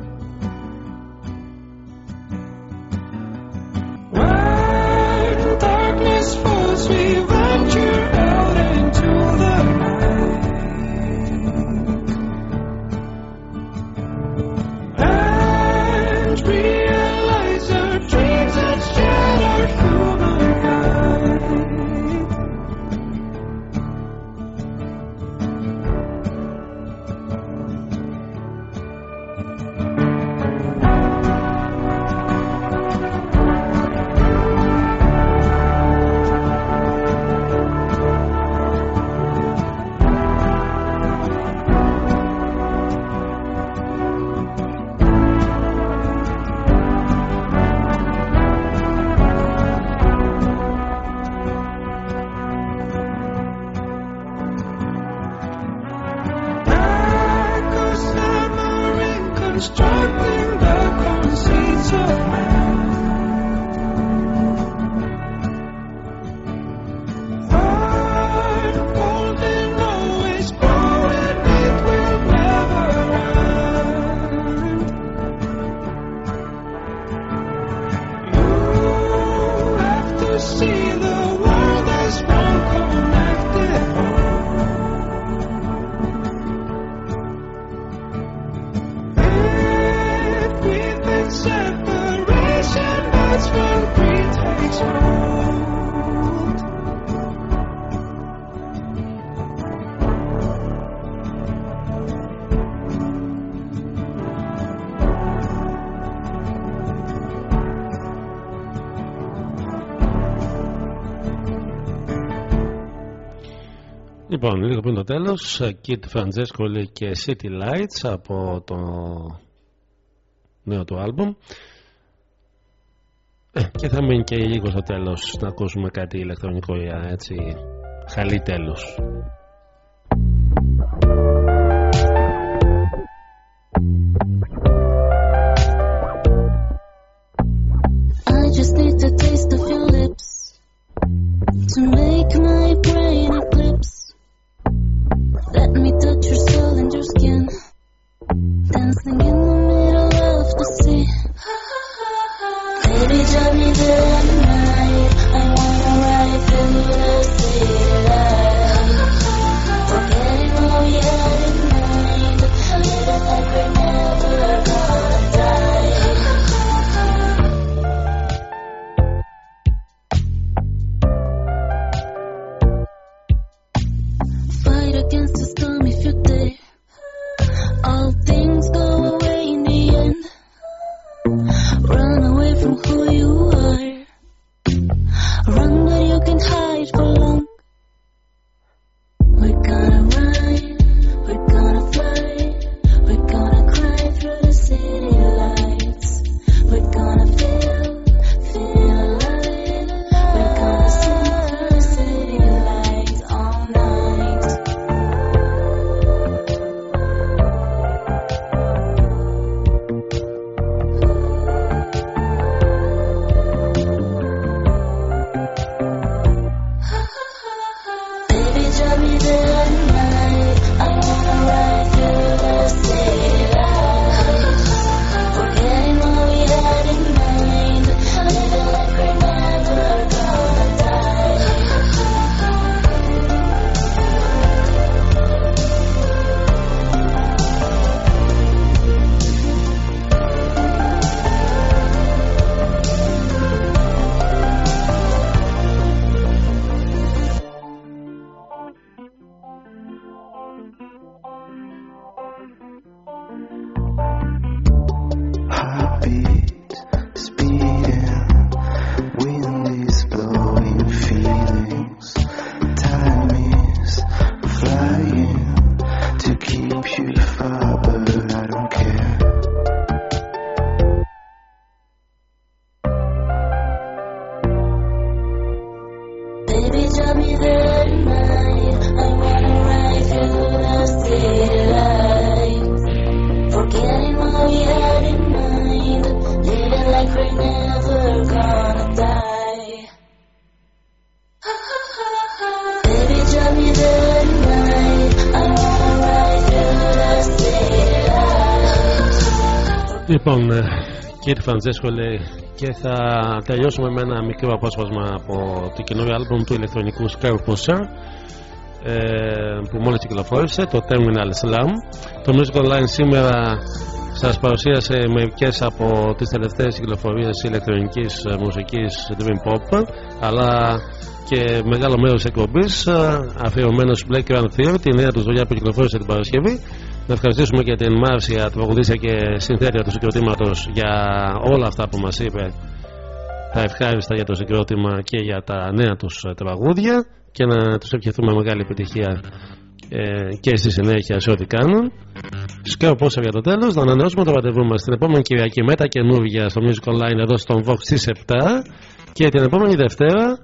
Λοιπόν, λίγο πριν το τέλος Kid Francesco και City Lights από το νέο του άλμπουμ ε, και θα μείνει και λίγο στο τέλος να ακούσουμε κάτι ηλεκτρονικό για έτσι χαλή τέλος I just need to taste of your lips to make my brain eclipse. Let me touch your soul and your skin, dancing in the middle of the sea. Baby, drive me Λοιπόν, ε, κύριε Φραντζέσκο λέει και θα τελειώσουμε με ένα μικρό απόσπασμα από το καινούριο άλμπουμ του ηλεκτρονικού Scare Pusher ε, που μόλις κυκλοφόρησε, το Terminal Slam. Το Music Online σήμερα σας παρουσίασε μερικές από τις τελευταίες κυκλοφορίες ηλεκτρονικής ε, μουσικής Dream Pop αλλά και μεγάλο μέρος της εκπομπής ε, αφιερωμένος στο Black Grand Theory, τη νέα τους δουλειά που κυκλοφόρησε την Παρασκευή. Να ευχαριστήσουμε και την Μάρσια, τραγουδίστρια και συνθέτεια του συγκροτήματος για όλα αυτά που μας είπε. Τα ευχάριστα για το συγκρότημα και για τα νέα τους τραγούδια και να τους ευχηθούμε μεγάλη επιτυχία ε, και στη συνέχεια σε ό,τι κάνουν. Σκέω πόσο για το τέλος, να ανανεώσουμε το ραντεβού μας την επόμενη Κυριακή με τα καινούργια στο Music Online εδώ στον Vox στις 7 και την επόμενη Δευτέρα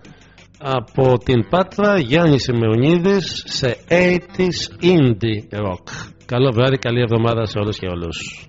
από την Πάτρα Γιάννη Σιμεωνίδης σε 80s Indie Rock. Καλό βράδυ, καλή εβδομάδα σε όλους και όλους.